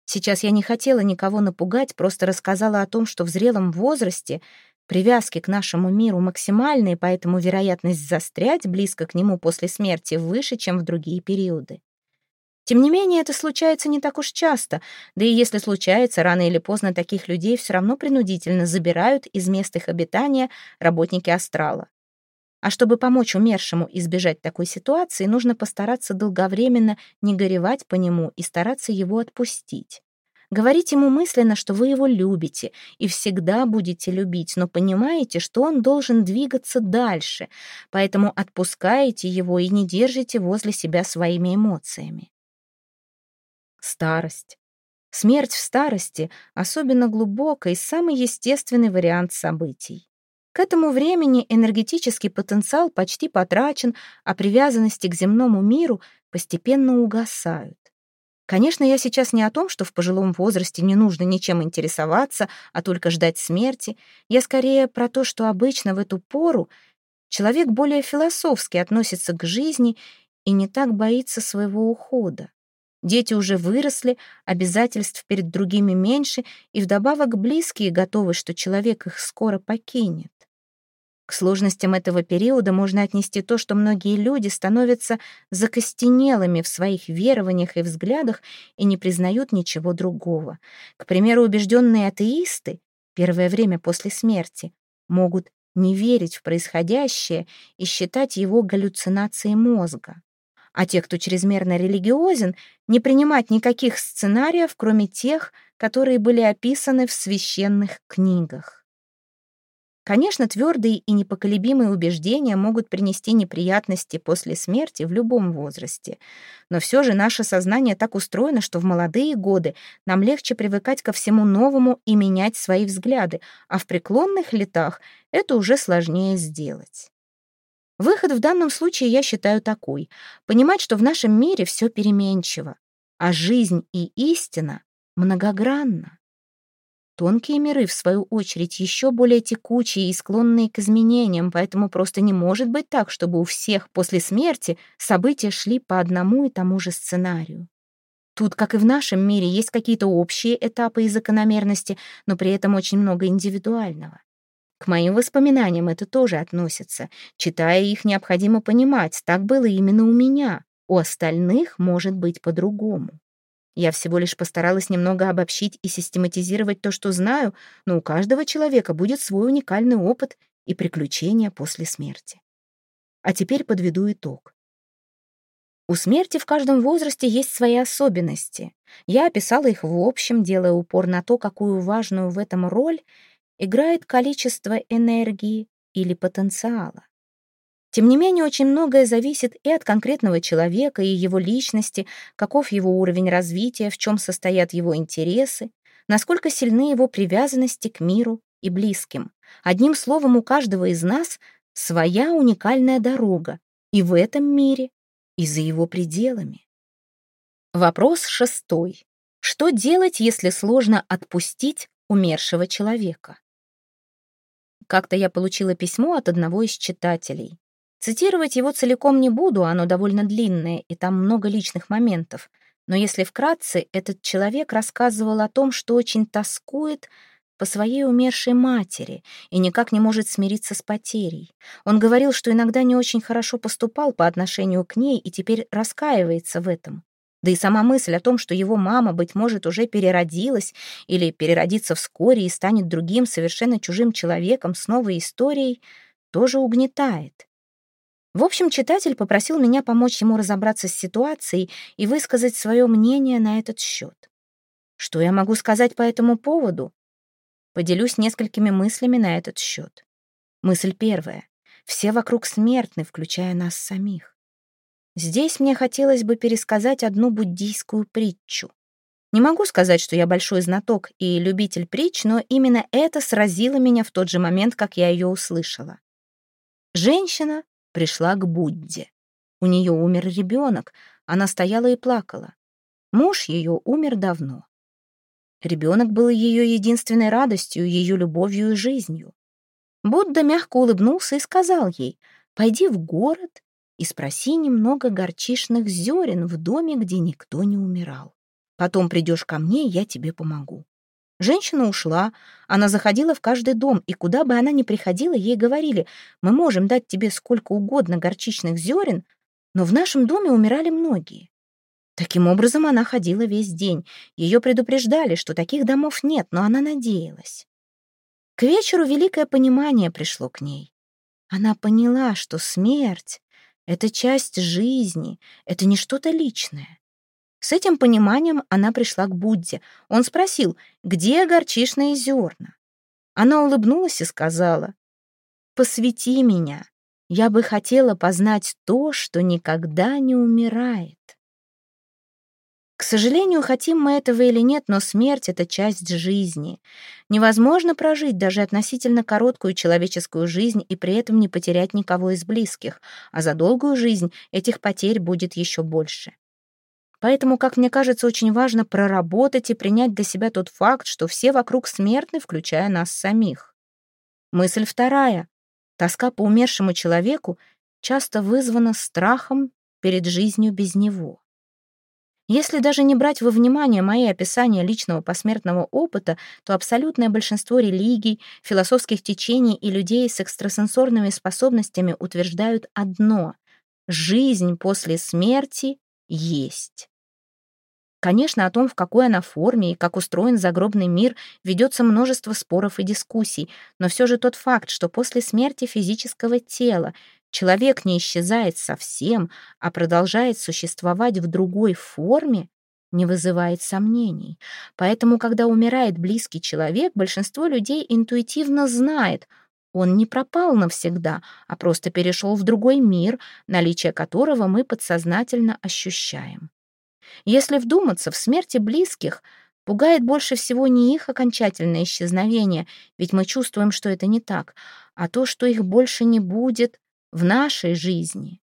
Сейчас я не хотела никого напугать, просто рассказала о том, что в зрелом возрасте привязки к нашему миру максимальные, поэтому вероятность застрять близко к нему после смерти выше, чем в другие периоды. Тем не менее, это случается не так уж часто, да и если случается, рано или поздно таких людей все равно принудительно забирают из мест их обитания работники астрала. А чтобы помочь умершему избежать такой ситуации, нужно постараться долговременно не горевать по нему и стараться его отпустить. Говорить ему мысленно, что вы его любите и всегда будете любить, но понимаете, что он должен двигаться дальше, поэтому отпускаете его и не держите возле себя своими эмоциями старость. Смерть в старости — особенно глубокий и самый естественный вариант событий. К этому времени энергетический потенциал почти потрачен, а привязанности к земному миру постепенно угасают. Конечно, я сейчас не о том, что в пожилом возрасте не нужно ничем интересоваться, а только ждать смерти. Я скорее про то, что обычно в эту пору человек более философски относится к жизни и не так боится своего ухода. Дети уже выросли, обязательств перед другими меньше, и вдобавок близкие готовы, что человек их скоро покинет. К сложностям этого периода можно отнести то, что многие люди становятся закостенелыми в своих верованиях и взглядах и не признают ничего другого. К примеру, убежденные атеисты первое время после смерти могут не верить в происходящее и считать его галлюцинацией мозга. А те, кто чрезмерно религиозен, не принимать никаких сценариев, кроме тех, которые были описаны в священных книгах. Конечно, твердые и непоколебимые убеждения могут принести неприятности после смерти в любом возрасте. Но все же наше сознание так устроено, что в молодые годы нам легче привыкать ко всему новому и менять свои взгляды, а в преклонных летах это уже сложнее сделать. Выход в данном случае я считаю такой. Понимать, что в нашем мире все переменчиво, а жизнь и истина многогранна. Тонкие миры, в свою очередь, еще более текучие и склонные к изменениям, поэтому просто не может быть так, чтобы у всех после смерти события шли по одному и тому же сценарию. Тут, как и в нашем мире, есть какие-то общие этапы и закономерности, но при этом очень много индивидуального. К моим воспоминаниям это тоже относится. Читая их, необходимо понимать, так было именно у меня. У остальных может быть по-другому. Я всего лишь постаралась немного обобщить и систематизировать то, что знаю, но у каждого человека будет свой уникальный опыт и приключения после смерти. А теперь подведу итог. У смерти в каждом возрасте есть свои особенности. Я описала их в общем, делая упор на то, какую важную в этом роль играет количество энергии или потенциала. Тем не менее, очень многое зависит и от конкретного человека, и его личности, каков его уровень развития, в чем состоят его интересы, насколько сильны его привязанности к миру и близким. Одним словом, у каждого из нас своя уникальная дорога и в этом мире, и за его пределами. Вопрос шестой. Что делать, если сложно отпустить умершего человека? Как-то я получила письмо от одного из читателей. Цитировать его целиком не буду, оно довольно длинное, и там много личных моментов. Но если вкратце, этот человек рассказывал о том, что очень тоскует по своей умершей матери и никак не может смириться с потерей. Он говорил, что иногда не очень хорошо поступал по отношению к ней и теперь раскаивается в этом. Да и сама мысль о том, что его мама, быть может, уже переродилась или переродится вскоре и станет другим, совершенно чужим человеком с новой историей, тоже угнетает. В общем, читатель попросил меня помочь ему разобраться с ситуацией и высказать свое мнение на этот счет. Что я могу сказать по этому поводу? Поделюсь несколькими мыслями на этот счет. Мысль первая. Все вокруг смертны, включая нас самих. Здесь мне хотелось бы пересказать одну буддийскую притчу. Не могу сказать, что я большой знаток и любитель притч, но именно это сразило меня в тот же момент, как я ее услышала. Женщина пришла к Будде. У нее умер ребенок, она стояла и плакала. Муж ее умер давно. Ребенок был ее единственной радостью, ее любовью и жизнью. Будда мягко улыбнулся и сказал ей, «Пойди в город и спроси немного горчишных зерен в доме, где никто не умирал. Потом придешь ко мне, я тебе помогу». Женщина ушла, она заходила в каждый дом, и куда бы она ни приходила, ей говорили, «Мы можем дать тебе сколько угодно горчичных зерен, но в нашем доме умирали многие». Таким образом, она ходила весь день. Ее предупреждали, что таких домов нет, но она надеялась. К вечеру великое понимание пришло к ней. Она поняла, что смерть — это часть жизни, это не что-то личное. С этим пониманием она пришла к Будде. Он спросил, где горчишные зерна? Она улыбнулась и сказала, «Посвяти меня, я бы хотела познать то, что никогда не умирает». К сожалению, хотим мы этого или нет, но смерть — это часть жизни. Невозможно прожить даже относительно короткую человеческую жизнь и при этом не потерять никого из близких, а за долгую жизнь этих потерь будет еще больше. Поэтому, как мне кажется, очень важно проработать и принять для себя тот факт, что все вокруг смертны, включая нас самих. Мысль вторая. Тоска по умершему человеку часто вызвана страхом перед жизнью без него. Если даже не брать во внимание мои описания личного посмертного опыта, то абсолютное большинство религий, философских течений и людей с экстрасенсорными способностями утверждают одно — жизнь после смерти есть. Конечно, о том, в какой она форме и как устроен загробный мир, ведется множество споров и дискуссий, но все же тот факт, что после смерти физического тела человек не исчезает совсем, а продолжает существовать в другой форме, не вызывает сомнений. Поэтому, когда умирает близкий человек, большинство людей интуитивно знает, он не пропал навсегда, а просто перешел в другой мир, наличие которого мы подсознательно ощущаем. Если вдуматься, в смерти близких пугает больше всего не их окончательное исчезновение, ведь мы чувствуем, что это не так, а то, что их больше не будет в нашей жизни.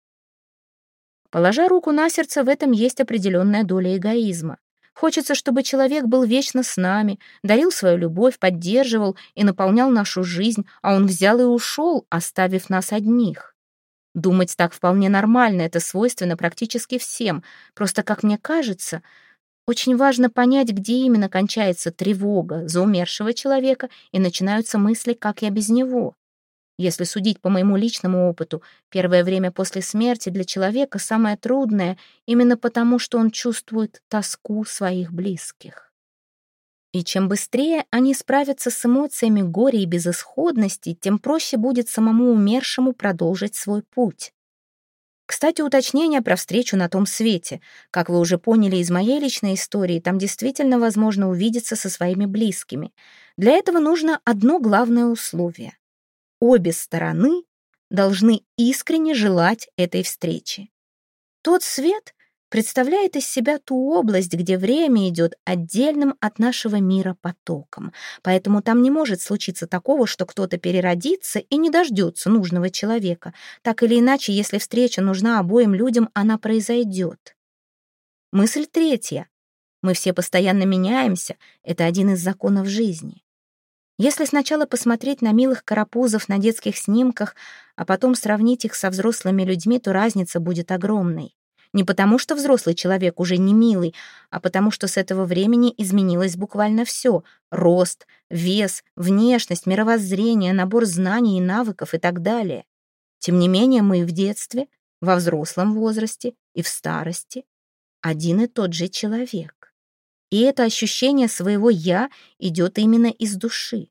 Положа руку на сердце, в этом есть определенная доля эгоизма. Хочется, чтобы человек был вечно с нами, дарил свою любовь, поддерживал и наполнял нашу жизнь, а он взял и ушел, оставив нас одних. Думать так вполне нормально, это свойственно практически всем. Просто, как мне кажется, очень важно понять, где именно кончается тревога за умершего человека и начинаются мысли, как я без него. Если судить по моему личному опыту, первое время после смерти для человека самое трудное именно потому, что он чувствует тоску своих близких. И чем быстрее они справятся с эмоциями горя и безысходности, тем проще будет самому умершему продолжить свой путь. Кстати, уточнение про встречу на том свете. Как вы уже поняли из моей личной истории, там действительно возможно увидеться со своими близкими. Для этого нужно одно главное условие обе стороны должны искренне желать этой встречи. Тот свет представляет из себя ту область, где время идет отдельным от нашего мира потоком. Поэтому там не может случиться такого, что кто-то переродится и не дождется нужного человека. Так или иначе, если встреча нужна обоим людям, она произойдет. Мысль третья. Мы все постоянно меняемся. Это один из законов жизни. Если сначала посмотреть на милых карапузов на детских снимках, а потом сравнить их со взрослыми людьми, то разница будет огромной. Не потому, что взрослый человек уже не милый, а потому, что с этого времени изменилось буквально все — рост, вес, внешность, мировоззрение, набор знаний и навыков и так далее. Тем не менее, мы в детстве, во взрослом возрасте и в старости один и тот же человек. И это ощущение своего «я» идет именно из души.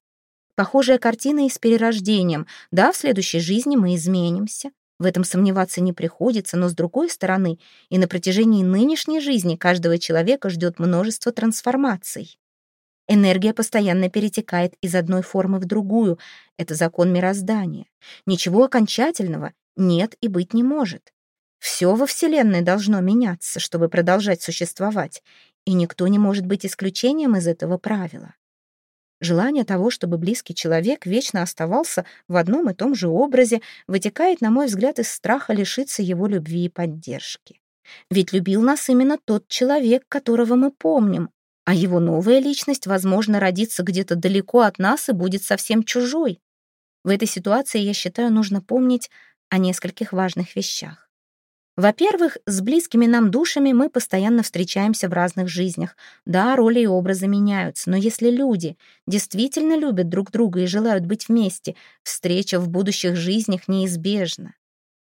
Похожая картина и с перерождением. Да, в следующей жизни мы изменимся. В этом сомневаться не приходится, но с другой стороны, и на протяжении нынешней жизни каждого человека ждет множество трансформаций. Энергия постоянно перетекает из одной формы в другую. Это закон мироздания. Ничего окончательного нет и быть не может. Все во Вселенной должно меняться, чтобы продолжать существовать, и никто не может быть исключением из этого правила. Желание того, чтобы близкий человек вечно оставался в одном и том же образе, вытекает, на мой взгляд, из страха лишиться его любви и поддержки. Ведь любил нас именно тот человек, которого мы помним, а его новая личность, возможно, родится где-то далеко от нас и будет совсем чужой. В этой ситуации, я считаю, нужно помнить о нескольких важных вещах. Во-первых, с близкими нам душами мы постоянно встречаемся в разных жизнях. Да, роли и образы меняются, но если люди действительно любят друг друга и желают быть вместе, встреча в будущих жизнях неизбежна.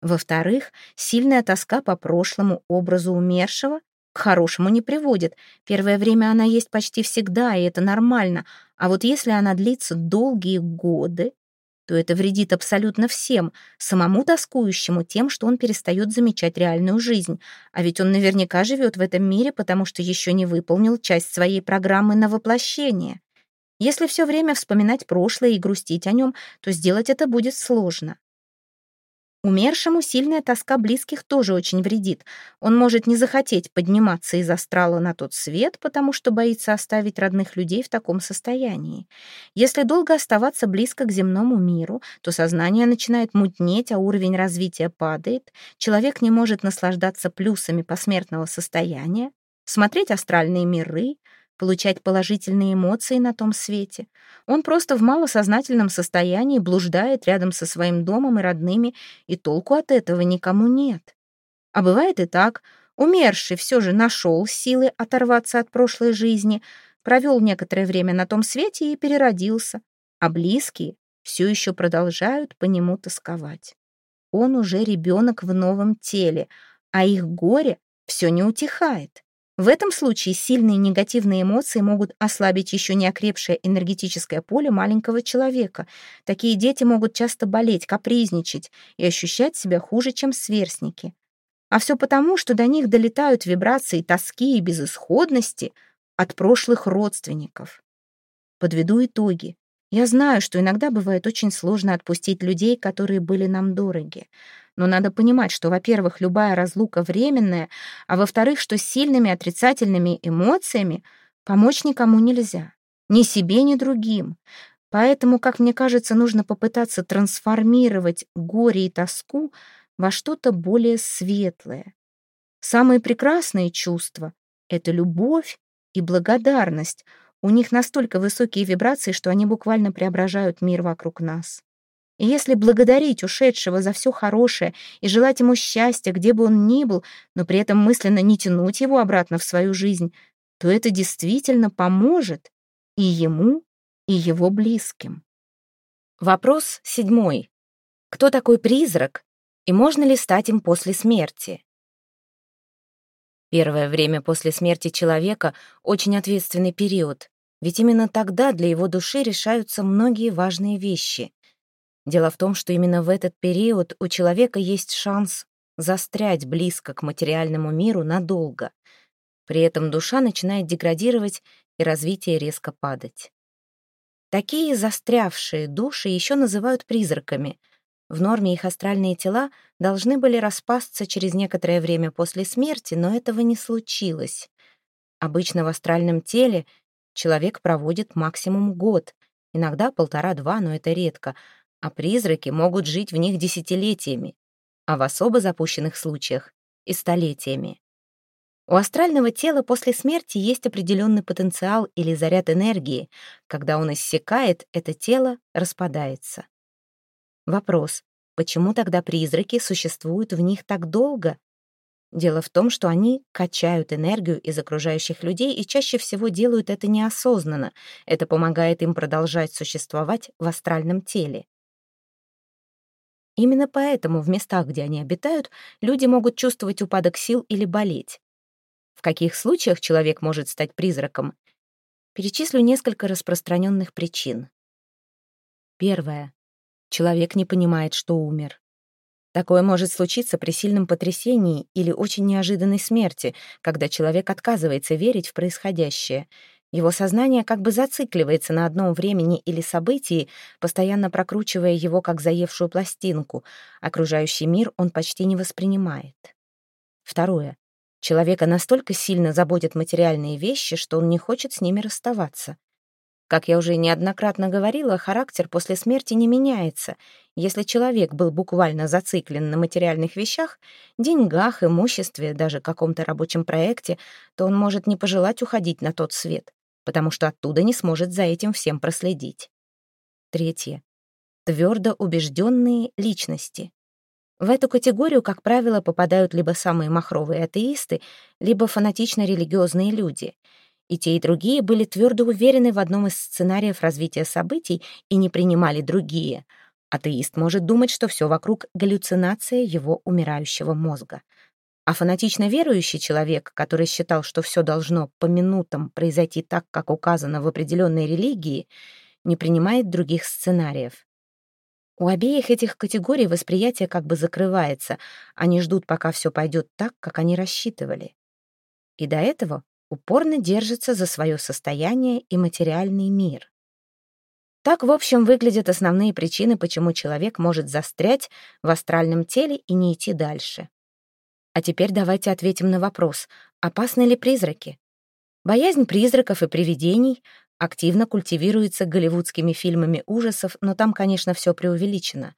Во-вторых, сильная тоска по прошлому образу умершего к хорошему не приводит. Первое время она есть почти всегда, и это нормально. А вот если она длится долгие годы, то это вредит абсолютно всем, самому тоскующему тем, что он перестает замечать реальную жизнь. А ведь он наверняка живет в этом мире, потому что еще не выполнил часть своей программы на воплощение. Если все время вспоминать прошлое и грустить о нем, то сделать это будет сложно. Умершему сильная тоска близких тоже очень вредит. Он может не захотеть подниматься из астрала на тот свет, потому что боится оставить родных людей в таком состоянии. Если долго оставаться близко к земному миру, то сознание начинает мутнеть, а уровень развития падает, человек не может наслаждаться плюсами посмертного состояния, смотреть астральные миры, получать положительные эмоции на том свете. Он просто в малосознательном состоянии блуждает рядом со своим домом и родными, и толку от этого никому нет. А бывает и так. Умерший все же нашел силы оторваться от прошлой жизни, провел некоторое время на том свете и переродился, а близкие все еще продолжают по нему тосковать. Он уже ребенок в новом теле, а их горе все не утихает. В этом случае сильные негативные эмоции могут ослабить еще не окрепшее энергетическое поле маленького человека. Такие дети могут часто болеть, капризничать и ощущать себя хуже, чем сверстники. А все потому, что до них долетают вибрации тоски и безысходности от прошлых родственников. Подведу итоги. Я знаю, что иногда бывает очень сложно отпустить людей, которые были нам дороги. Но надо понимать, что, во-первых, любая разлука временная, а во-вторых, что сильными отрицательными эмоциями помочь никому нельзя. Ни себе, ни другим. Поэтому, как мне кажется, нужно попытаться трансформировать горе и тоску во что-то более светлое. Самые прекрасные чувства — это любовь и благодарность. У них настолько высокие вибрации, что они буквально преображают мир вокруг нас. И если благодарить ушедшего за все хорошее и желать ему счастья, где бы он ни был, но при этом мысленно не тянуть его обратно в свою жизнь, то это действительно поможет и ему, и его близким. Вопрос седьмой. Кто такой призрак и можно ли стать им после смерти? Первое время после смерти человека — очень ответственный период, ведь именно тогда для его души решаются многие важные вещи. Дело в том, что именно в этот период у человека есть шанс застрять близко к материальному миру надолго. При этом душа начинает деградировать и развитие резко падать. Такие застрявшие души еще называют призраками. В норме их астральные тела должны были распасться через некоторое время после смерти, но этого не случилось. Обычно в астральном теле человек проводит максимум год, иногда полтора-два, но это редко, а призраки могут жить в них десятилетиями, а в особо запущенных случаях и столетиями. У астрального тела после смерти есть определенный потенциал или заряд энергии. Когда он иссякает, это тело распадается. Вопрос, почему тогда призраки существуют в них так долго? Дело в том, что они качают энергию из окружающих людей и чаще всего делают это неосознанно. Это помогает им продолжать существовать в астральном теле. Именно поэтому в местах, где они обитают, люди могут чувствовать упадок сил или болеть. В каких случаях человек может стать призраком? Перечислю несколько распространенных причин. Первое. Человек не понимает, что умер. Такое может случиться при сильном потрясении или очень неожиданной смерти, когда человек отказывается верить в происходящее — его сознание как бы зацикливается на одном времени или событии, постоянно прокручивая его как заевшую пластинку. Окружающий мир он почти не воспринимает. Второе. Человека настолько сильно заботят материальные вещи, что он не хочет с ними расставаться. Как я уже неоднократно говорила, характер после смерти не меняется. Если человек был буквально зациклен на материальных вещах, деньгах, имуществе, даже каком-то рабочем проекте, то он может не пожелать уходить на тот свет потому что оттуда не сможет за этим всем проследить. Третье. Твердо убежденные личности. В эту категорию, как правило, попадают либо самые махровые атеисты, либо фанатично-религиозные люди. И те, и другие были твердо уверены в одном из сценариев развития событий и не принимали другие. Атеист может думать, что все вокруг — галлюцинация его умирающего мозга — а фанатично верующий человек, который считал, что все должно по минутам произойти так, как указано в определенной религии, не принимает других сценариев. У обеих этих категорий восприятие как бы закрывается, они ждут, пока все пойдет так, как они рассчитывали. И до этого упорно держатся за свое состояние и материальный мир. Так, в общем, выглядят основные причины, почему человек может застрять в астральном теле и не идти дальше. А теперь давайте ответим на вопрос, опасны ли призраки? Боязнь призраков и привидений активно культивируется голливудскими фильмами ужасов, но там, конечно, все преувеличено.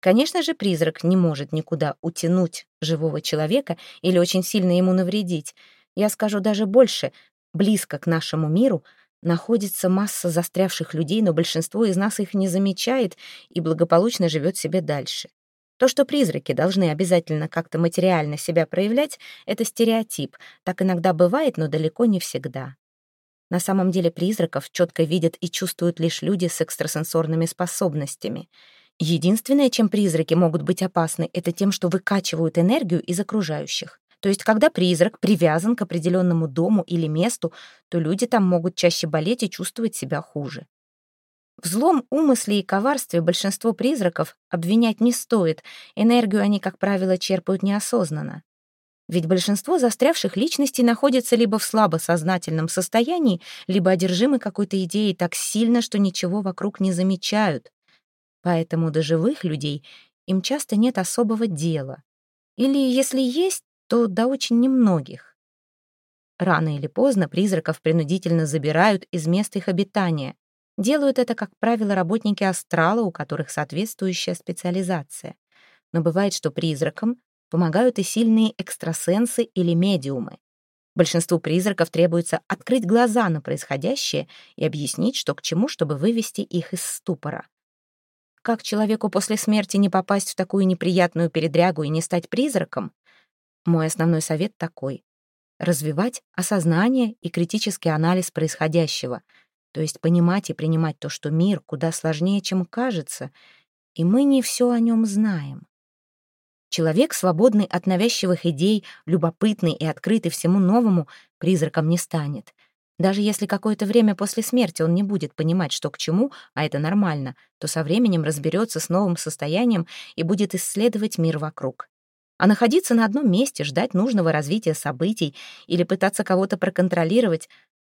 Конечно же, призрак не может никуда утянуть живого человека или очень сильно ему навредить. Я скажу даже больше. Близко к нашему миру находится масса застрявших людей, но большинство из нас их не замечает и благополучно живет себе дальше. То, что призраки должны обязательно как-то материально себя проявлять, это стереотип. Так иногда бывает, но далеко не всегда. На самом деле призраков четко видят и чувствуют лишь люди с экстрасенсорными способностями. Единственное, чем призраки могут быть опасны, это тем, что выкачивают энергию из окружающих. То есть, когда призрак привязан к определенному дому или месту, то люди там могут чаще болеть и чувствовать себя хуже. В злом умысле и коварстве большинство призраков обвинять не стоит, энергию они, как правило, черпают неосознанно. Ведь большинство застрявших личностей находится либо в слабосознательном состоянии, либо одержимы какой-то идеей так сильно, что ничего вокруг не замечают. Поэтому до живых людей им часто нет особого дела. Или, если есть, то до очень немногих. Рано или поздно призраков принудительно забирают из мест их обитания. Делают это, как правило, работники астрала, у которых соответствующая специализация. Но бывает, что призракам помогают и сильные экстрасенсы или медиумы. Большинству призраков требуется открыть глаза на происходящее и объяснить, что к чему, чтобы вывести их из ступора. Как человеку после смерти не попасть в такую неприятную передрягу и не стать призраком? Мой основной совет такой — развивать осознание и критический анализ происходящего, то есть понимать и принимать то, что мир куда сложнее, чем кажется, и мы не все о нем знаем. Человек, свободный от навязчивых идей, любопытный и открытый всему новому, призраком не станет. Даже если какое-то время после смерти он не будет понимать, что к чему, а это нормально, то со временем разберется с новым состоянием и будет исследовать мир вокруг. А находиться на одном месте, ждать нужного развития событий или пытаться кого-то проконтролировать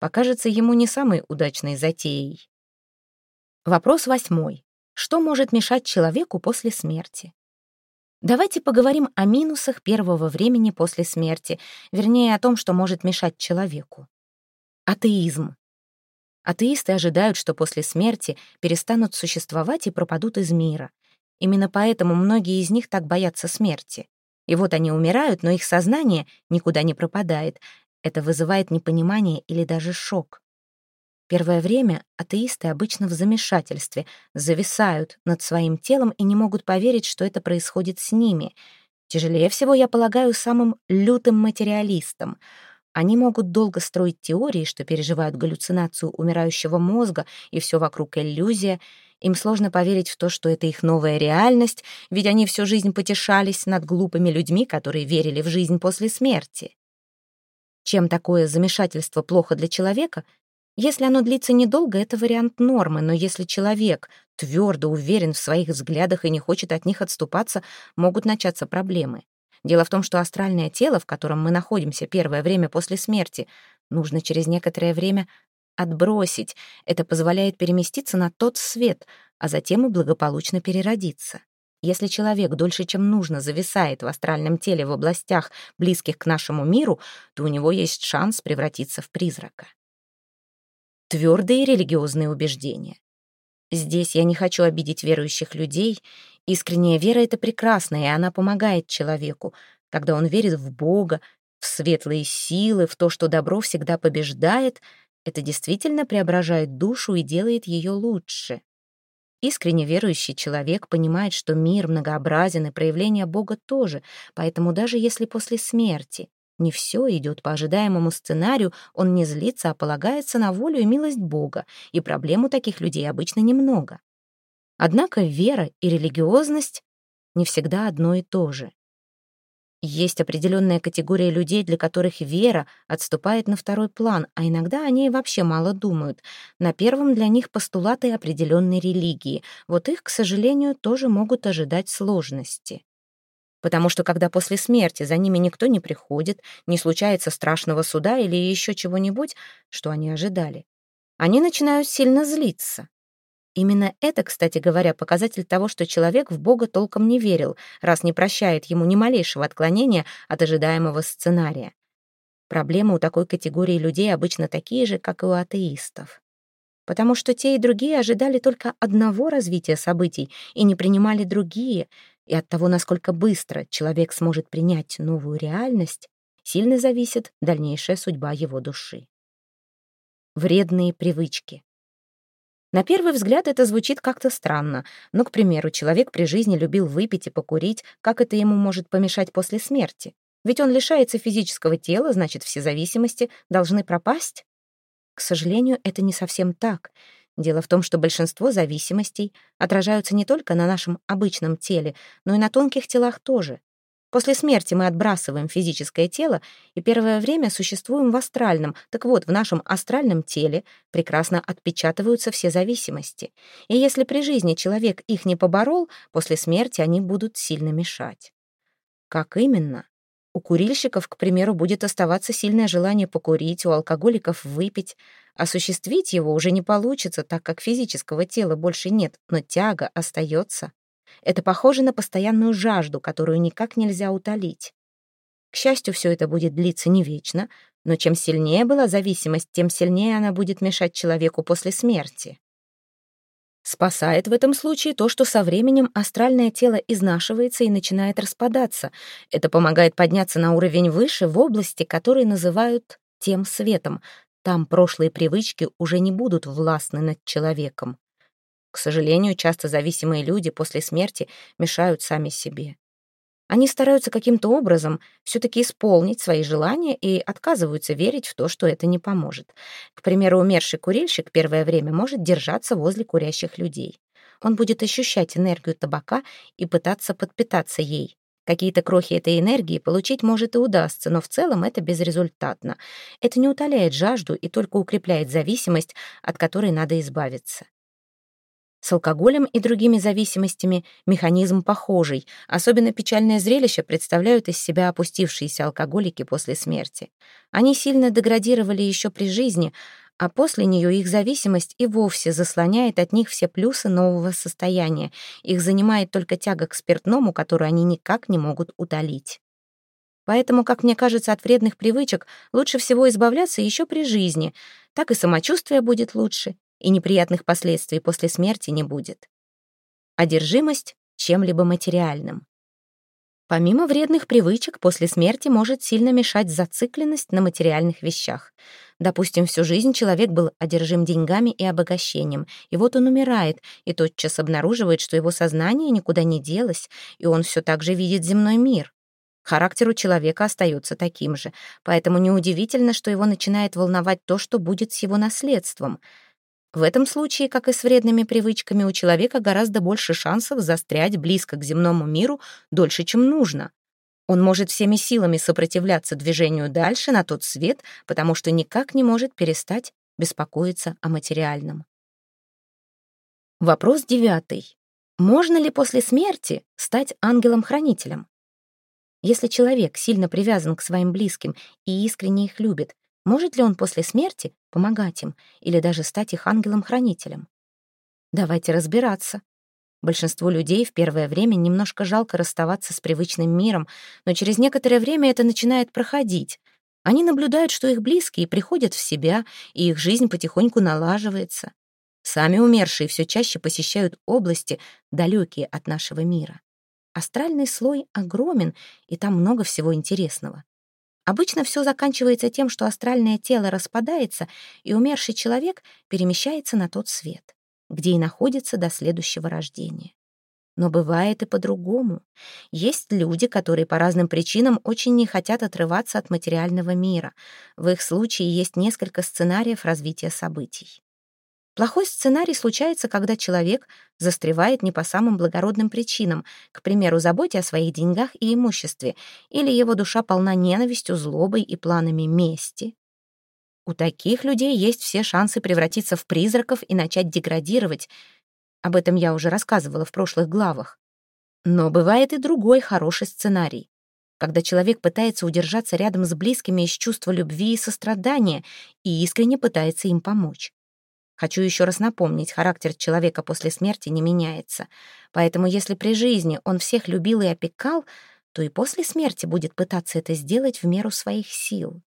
покажется ему не самой удачной затеей. Вопрос восьмой. Что может мешать человеку после смерти? Давайте поговорим о минусах первого времени после смерти, вернее, о том, что может мешать человеку. Атеизм. Атеисты ожидают, что после смерти перестанут существовать и пропадут из мира. Именно поэтому многие из них так боятся смерти. И вот они умирают, но их сознание никуда не пропадает. Это вызывает непонимание или даже шок. Первое время атеисты обычно в замешательстве, зависают над своим телом и не могут поверить, что это происходит с ними. Тяжелее всего, я полагаю, самым лютым материалистам. Они могут долго строить теории, что переживают галлюцинацию умирающего мозга, и все вокруг иллюзия. Им сложно поверить в то, что это их новая реальность, ведь они всю жизнь потешались над глупыми людьми, которые верили в жизнь после смерти. Чем такое замешательство плохо для человека — если оно длится недолго, это вариант нормы, но если человек твердо уверен в своих взглядах и не хочет от них отступаться, могут начаться проблемы. Дело в том, что астральное тело, в котором мы находимся первое время после смерти, нужно через некоторое время отбросить. Это позволяет переместиться на тот свет, а затем и благополучно переродиться. Если человек дольше, чем нужно, зависает в астральном теле в областях, близких к нашему миру, то у него есть шанс превратиться в призрака твердые религиозные убеждения. Здесь я не хочу обидеть верующих людей. Искренняя вера — это прекрасно, и она помогает человеку, когда он верит в Бога, в светлые силы, в то, что добро всегда побеждает, это действительно преображает душу и делает ее лучше. Искренне верующий человек понимает, что мир многообразен, и проявление Бога тоже, поэтому даже если после смерти не все идет по ожидаемому сценарию, он не злится, а полагается на волю и милость Бога, и проблем у таких людей обычно немного. Однако вера и религиозность не всегда одно и то же. Есть определенная категория людей, для которых вера отступает на второй план, а иногда они вообще мало думают. На первом для них постулаты определенной религии. Вот их, к сожалению, тоже могут ожидать сложности потому что когда после смерти за ними никто не приходит, не случается страшного суда или еще чего-нибудь, что они ожидали, они начинают сильно злиться. Именно это, кстати говоря, показатель того, что человек в Бога толком не верил, раз не прощает ему ни малейшего отклонения от ожидаемого сценария. Проблемы у такой категории людей обычно такие же, как и у атеистов. Потому что те и другие ожидали только одного развития событий и не принимали другие — и от того, насколько быстро человек сможет принять новую реальность, сильно зависит дальнейшая судьба его души. Вредные привычки. На первый взгляд это звучит как-то странно, но, к примеру, человек при жизни любил выпить и покурить, как это ему может помешать после смерти? Ведь он лишается физического тела, значит, все зависимости должны пропасть? К сожалению, это не совсем так — Дело в том, что большинство зависимостей отражаются не только на нашем обычном теле, но и на тонких телах тоже. После смерти мы отбрасываем физическое тело и первое время существуем в астральном. Так вот, в нашем астральном теле прекрасно отпечатываются все зависимости. И если при жизни человек их не поборол, после смерти они будут сильно мешать. Как именно? У курильщиков, к примеру, будет оставаться сильное желание покурить, у алкоголиков выпить. Осуществить его уже не получится, так как физического тела больше нет, но тяга остается. Это похоже на постоянную жажду, которую никак нельзя утолить. К счастью, все это будет длиться не вечно, но чем сильнее была зависимость, тем сильнее она будет мешать человеку после смерти. Спасает в этом случае то, что со временем астральное тело изнашивается и начинает распадаться. Это помогает подняться на уровень выше в области, которые называют тем светом. Там прошлые привычки уже не будут властны над человеком. К сожалению, часто зависимые люди после смерти мешают сами себе. Они стараются каким-то образом все-таки исполнить свои желания и отказываются верить в то, что это не поможет. К примеру, умерший курильщик первое время может держаться возле курящих людей. Он будет ощущать энергию табака и пытаться подпитаться ей. Какие-то крохи этой энергии получить может и удастся, но в целом это безрезультатно. Это не утоляет жажду и только укрепляет зависимость, от которой надо избавиться. С алкоголем и другими зависимостями механизм похожий. Особенно печальное зрелище представляют из себя опустившиеся алкоголики после смерти. Они сильно деградировали еще при жизни, а после нее их зависимость и вовсе заслоняет от них все плюсы нового состояния. Их занимает только тяга к спиртному, которую они никак не могут утолить. Поэтому, как мне кажется, от вредных привычек лучше всего избавляться еще при жизни. Так и самочувствие будет лучше, и неприятных последствий после смерти не будет. Одержимость чем-либо материальным. Помимо вредных привычек, после смерти может сильно мешать зацикленность на материальных вещах. Допустим, всю жизнь человек был одержим деньгами и обогащением, и вот он умирает, и тотчас обнаруживает, что его сознание никуда не делось, и он все так же видит земной мир. Характер у человека остается таким же, поэтому неудивительно, что его начинает волновать то, что будет с его наследством — в этом случае, как и с вредными привычками, у человека гораздо больше шансов застрять близко к земному миру дольше, чем нужно. Он может всеми силами сопротивляться движению дальше, на тот свет, потому что никак не может перестать беспокоиться о материальном. Вопрос девятый. Можно ли после смерти стать ангелом-хранителем? Если человек сильно привязан к своим близким и искренне их любит, может ли он после смерти помогать им или даже стать их ангелом-хранителем? Давайте разбираться. Большинству людей в первое время немножко жалко расставаться с привычным миром, но через некоторое время это начинает проходить. Они наблюдают, что их близкие приходят в себя, и их жизнь потихоньку налаживается. Сами умершие все чаще посещают области, далекие от нашего мира. Астральный слой огромен, и там много всего интересного. Обычно все заканчивается тем, что астральное тело распадается, и умерший человек перемещается на тот свет, где и находится до следующего рождения. Но бывает и по-другому. Есть люди, которые по разным причинам очень не хотят отрываться от материального мира. В их случае есть несколько сценариев развития событий. Плохой сценарий случается, когда человек застревает не по самым благородным причинам, к примеру, заботе о своих деньгах и имуществе, или его душа полна ненавистью, злобой и планами мести. У таких людей есть все шансы превратиться в призраков и начать деградировать. Об этом я уже рассказывала в прошлых главах. Но бывает и другой хороший сценарий когда человек пытается удержаться рядом с близкими из чувства любви и сострадания и искренне пытается им помочь. Хочу еще раз напомнить, характер человека после смерти не меняется. Поэтому если при жизни он всех любил и опекал, то и после смерти будет пытаться это сделать в меру своих сил.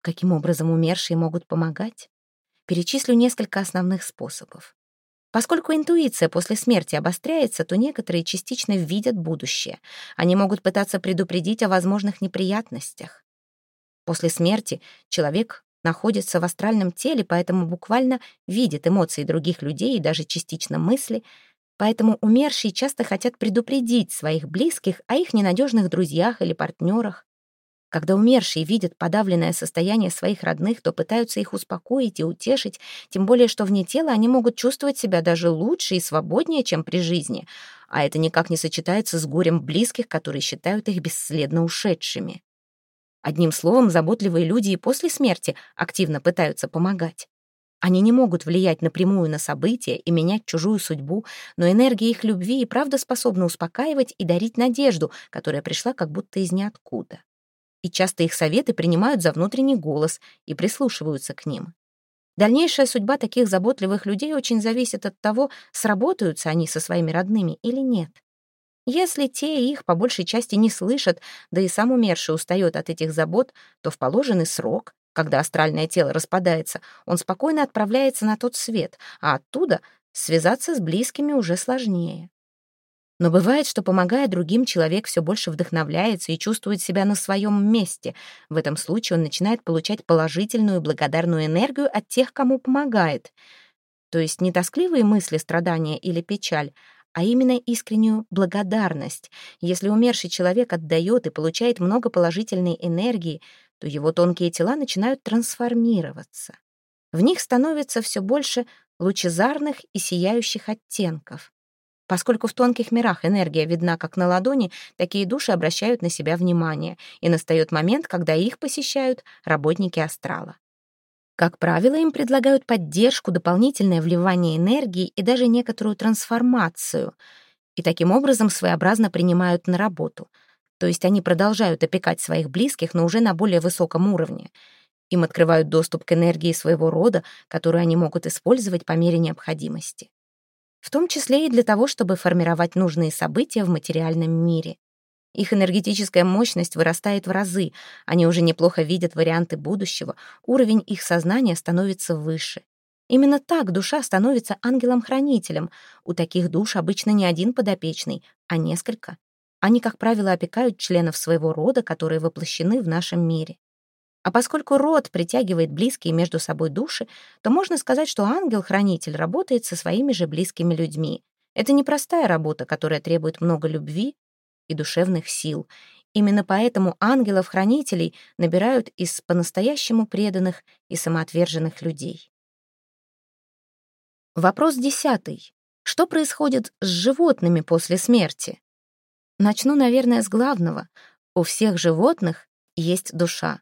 Каким образом умершие могут помогать? Перечислю несколько основных способов. Поскольку интуиция после смерти обостряется, то некоторые частично видят будущее. Они могут пытаться предупредить о возможных неприятностях. После смерти человек находится в астральном теле, поэтому буквально видит эмоции других людей и даже частично мысли, поэтому умершие часто хотят предупредить своих близких о их ненадежных друзьях или партнерах. Когда умершие видят подавленное состояние своих родных, то пытаются их успокоить и утешить, тем более что вне тела они могут чувствовать себя даже лучше и свободнее, чем при жизни, а это никак не сочетается с горем близких, которые считают их бесследно ушедшими. Одним словом, заботливые люди и после смерти активно пытаются помогать. Они не могут влиять напрямую на события и менять чужую судьбу, но энергия их любви и правда способна успокаивать и дарить надежду, которая пришла как будто из ниоткуда и часто их советы принимают за внутренний голос и прислушиваются к ним. Дальнейшая судьба таких заботливых людей очень зависит от того, сработаются они со своими родными или нет. Если те их по большей части не слышат, да и сам умерший устает от этих забот, то в положенный срок, когда астральное тело распадается, он спокойно отправляется на тот свет, а оттуда связаться с близкими уже сложнее. Но бывает, что, помогая другим, человек все больше вдохновляется и чувствует себя на своем месте. В этом случае он начинает получать положительную благодарную энергию от тех, кому помогает. То есть не тоскливые мысли, страдания или печаль, а именно искреннюю благодарность. Если умерший человек отдает и получает много положительной энергии, то его тонкие тела начинают трансформироваться. В них становится все больше лучезарных и сияющих оттенков. Поскольку в тонких мирах энергия видна как на ладони, такие души обращают на себя внимание, и настает момент, когда их посещают работники астрала. Как правило, им предлагают поддержку, дополнительное вливание энергии и даже некоторую трансформацию, и таким образом своеобразно принимают на работу. То есть они продолжают опекать своих близких, но уже на более высоком уровне. Им открывают доступ к энергии своего рода, которую они могут использовать по мере необходимости в том числе и для того, чтобы формировать нужные события в материальном мире. Их энергетическая мощность вырастает в разы, они уже неплохо видят варианты будущего, уровень их сознания становится выше. Именно так душа становится ангелом-хранителем. У таких душ обычно не один подопечный, а несколько. Они, как правило, опекают членов своего рода, которые воплощены в нашем мире. А поскольку род притягивает близкие между собой души, то можно сказать, что ангел-хранитель работает со своими же близкими людьми. Это непростая работа, которая требует много любви и душевных сил. Именно поэтому ангелов-хранителей набирают из по-настоящему преданных и самоотверженных людей. Вопрос десятый. Что происходит с животными после смерти? Начну, наверное, с главного. У всех животных есть душа.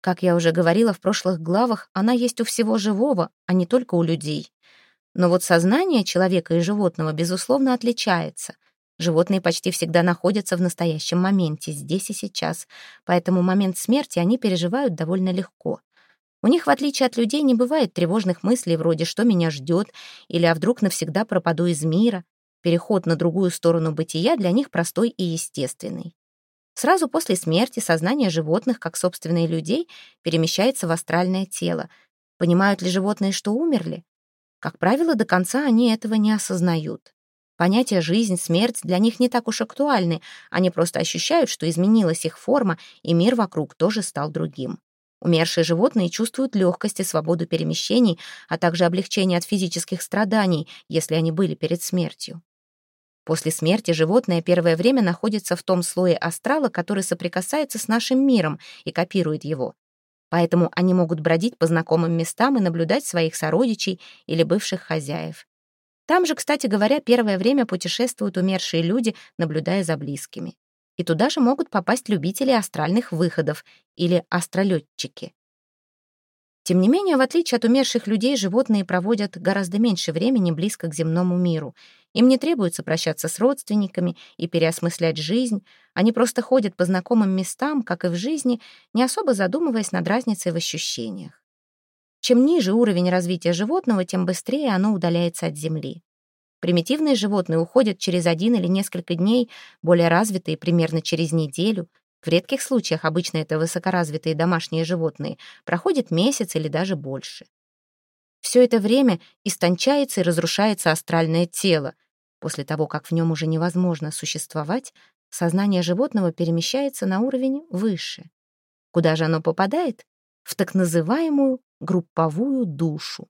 Как я уже говорила в прошлых главах, она есть у всего живого, а не только у людей. Но вот сознание человека и животного, безусловно, отличается. Животные почти всегда находятся в настоящем моменте, здесь и сейчас, поэтому момент смерти они переживают довольно легко. У них, в отличие от людей, не бывает тревожных мыслей вроде «что меня ждет» или «а вдруг навсегда пропаду из мира». Переход на другую сторону бытия для них простой и естественный. Сразу после смерти сознание животных, как собственные людей, перемещается в астральное тело. Понимают ли животные, что умерли? Как правило, до конца они этого не осознают. Понятия «жизнь», «смерть» для них не так уж актуальны, они просто ощущают, что изменилась их форма, и мир вокруг тоже стал другим. Умершие животные чувствуют легкость и свободу перемещений, а также облегчение от физических страданий, если они были перед смертью. После смерти животное первое время находится в том слое астрала, который соприкасается с нашим миром и копирует его. Поэтому они могут бродить по знакомым местам и наблюдать своих сородичей или бывших хозяев. Там же, кстати говоря, первое время путешествуют умершие люди, наблюдая за близкими. И туда же могут попасть любители астральных выходов или астролетчики. Тем не менее, в отличие от умерших людей, животные проводят гораздо меньше времени близко к земному миру. Им не требуется прощаться с родственниками и переосмыслять жизнь. Они просто ходят по знакомым местам, как и в жизни, не особо задумываясь над разницей в ощущениях. Чем ниже уровень развития животного, тем быстрее оно удаляется от Земли. Примитивные животные уходят через один или несколько дней, более развитые примерно через неделю — в редких случаях, обычно это высокоразвитые домашние животные, проходит месяц или даже больше. Все это время истончается и разрушается астральное тело. После того, как в нем уже невозможно существовать, сознание животного перемещается на уровень выше. Куда же оно попадает? В так называемую групповую душу.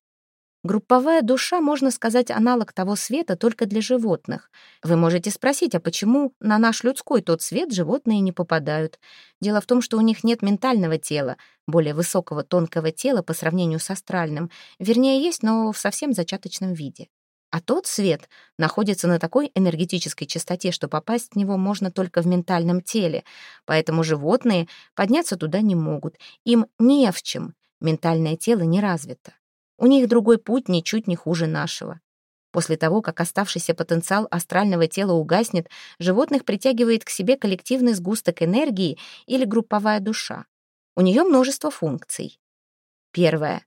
Групповая душа, можно сказать, аналог того света только для животных. Вы можете спросить, а почему на наш людской тот свет животные не попадают? Дело в том, что у них нет ментального тела, более высокого тонкого тела по сравнению с астральным. Вернее, есть, но в совсем зачаточном виде. А тот свет находится на такой энергетической частоте, что попасть в него можно только в ментальном теле, поэтому животные подняться туда не могут. Им не в чем, ментальное тело не развито. У них другой путь ничуть не хуже нашего. После того, как оставшийся потенциал астрального тела угаснет, животных притягивает к себе коллективный сгусток энергии или групповая душа. У нее множество функций. Первое.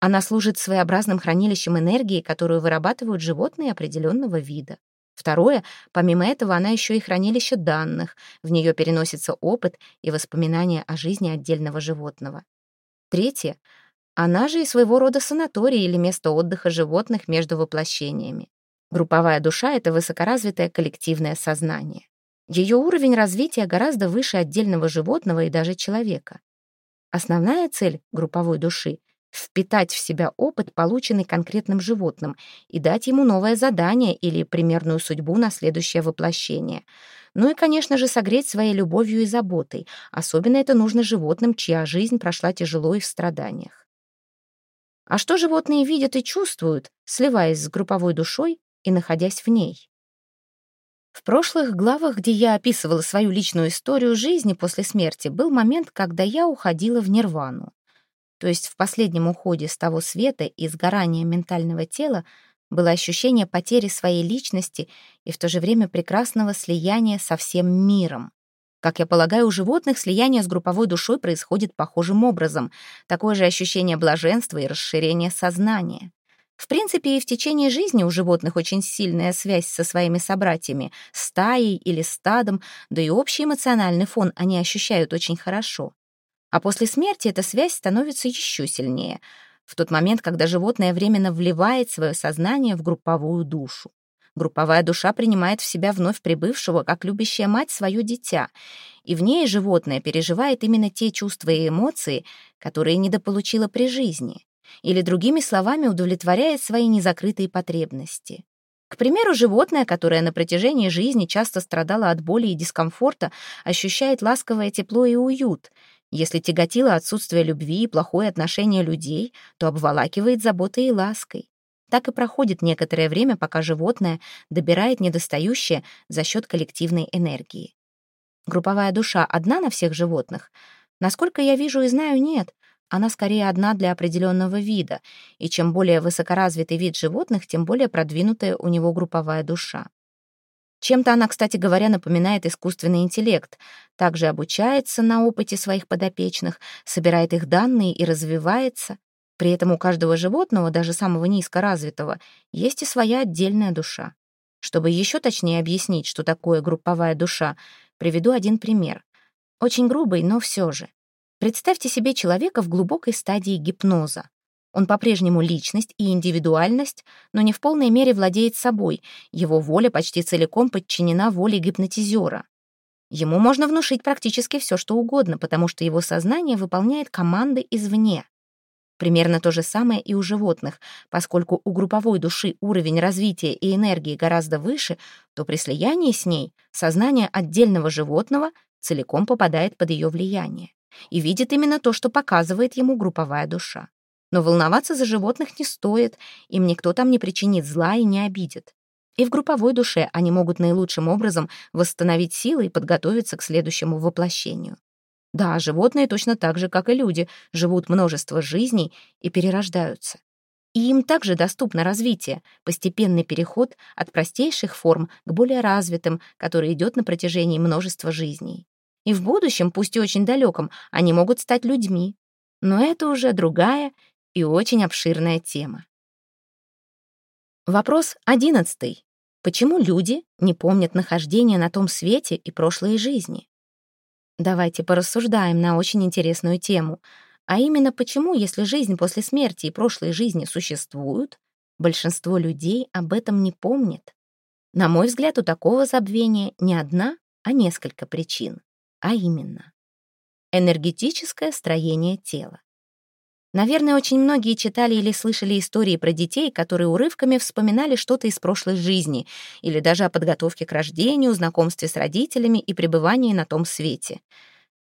Она служит своеобразным хранилищем энергии, которую вырабатывают животные определенного вида. Второе, помимо этого, она еще и хранилище данных. В нее переносится опыт и воспоминания о жизни отдельного животного. Третье, она же и своего рода санаторий или место отдыха животных между воплощениями. Групповая душа — это высокоразвитое коллективное сознание. Ее уровень развития гораздо выше отдельного животного и даже человека. Основная цель групповой души — впитать в себя опыт, полученный конкретным животным, и дать ему новое задание или примерную судьбу на следующее воплощение. Ну и, конечно же, согреть своей любовью и заботой. Особенно это нужно животным, чья жизнь прошла тяжело и в страданиях. А что животные видят и чувствуют, сливаясь с групповой душой и находясь в ней? В прошлых главах, где я описывала свою личную историю жизни после смерти, был момент, когда я уходила в нирвану. То есть в последнем уходе с того света и сгорания ментального тела было ощущение потери своей личности и в то же время прекрасного слияния со всем миром. Как я полагаю, у животных слияние с групповой душой происходит похожим образом. Такое же ощущение блаженства и расширения сознания. В принципе, и в течение жизни у животных очень сильная связь со своими собратьями, стаей или стадом, да и общий эмоциональный фон они ощущают очень хорошо. А после смерти эта связь становится еще сильнее, в тот момент, когда животное временно вливает свое сознание в групповую душу. Групповая душа принимает в себя вновь прибывшего, как любящая мать, свое дитя, и в ней животное переживает именно те чувства и эмоции, которые недополучило при жизни, или, другими словами, удовлетворяет свои незакрытые потребности. К примеру, животное, которое на протяжении жизни часто страдало от боли и дискомфорта, ощущает ласковое тепло и уют. Если тяготило отсутствие любви и плохое отношение людей, то обволакивает заботой и лаской. Так и проходит некоторое время, пока животное добирает недостающее за счет коллективной энергии. Групповая душа одна на всех животных? Насколько я вижу и знаю, нет. Она скорее одна для определенного вида, и чем более высокоразвитый вид животных, тем более продвинутая у него групповая душа. Чем-то она, кстати говоря, напоминает искусственный интеллект, также обучается на опыте своих подопечных, собирает их данные и развивается. При этом у каждого животного, даже самого низкоразвитого, есть и своя отдельная душа. Чтобы еще точнее объяснить, что такое групповая душа, приведу один пример. Очень грубый, но все же. Представьте себе человека в глубокой стадии гипноза. Он по-прежнему личность и индивидуальность, но не в полной мере владеет собой. Его воля почти целиком подчинена воле гипнотизера. Ему можно внушить практически все, что угодно, потому что его сознание выполняет команды извне. Примерно то же самое и у животных. Поскольку у групповой души уровень развития и энергии гораздо выше, то при слиянии с ней сознание отдельного животного целиком попадает под ее влияние и видит именно то, что показывает ему групповая душа. Но волноваться за животных не стоит, им никто там не причинит зла и не обидит. И в групповой душе они могут наилучшим образом восстановить силы и подготовиться к следующему воплощению. Да, животные точно так же, как и люди, живут множество жизней и перерождаются. И им также доступно развитие, постепенный переход от простейших форм к более развитым, который идет на протяжении множества жизней. И в будущем, пусть и очень далеком, они могут стать людьми. Но это уже другая и очень обширная тема. Вопрос одиннадцатый. Почему люди не помнят нахождение на том свете и прошлые жизни? Давайте порассуждаем на очень интересную тему. А именно, почему, если жизнь после смерти и прошлой жизни существуют, большинство людей об этом не помнит? На мой взгляд, у такого забвения не одна, а несколько причин. А именно, энергетическое строение тела. Наверное, очень многие читали или слышали истории про детей, которые урывками вспоминали что-то из прошлой жизни, или даже о подготовке к рождению, знакомстве с родителями и пребывании на том свете.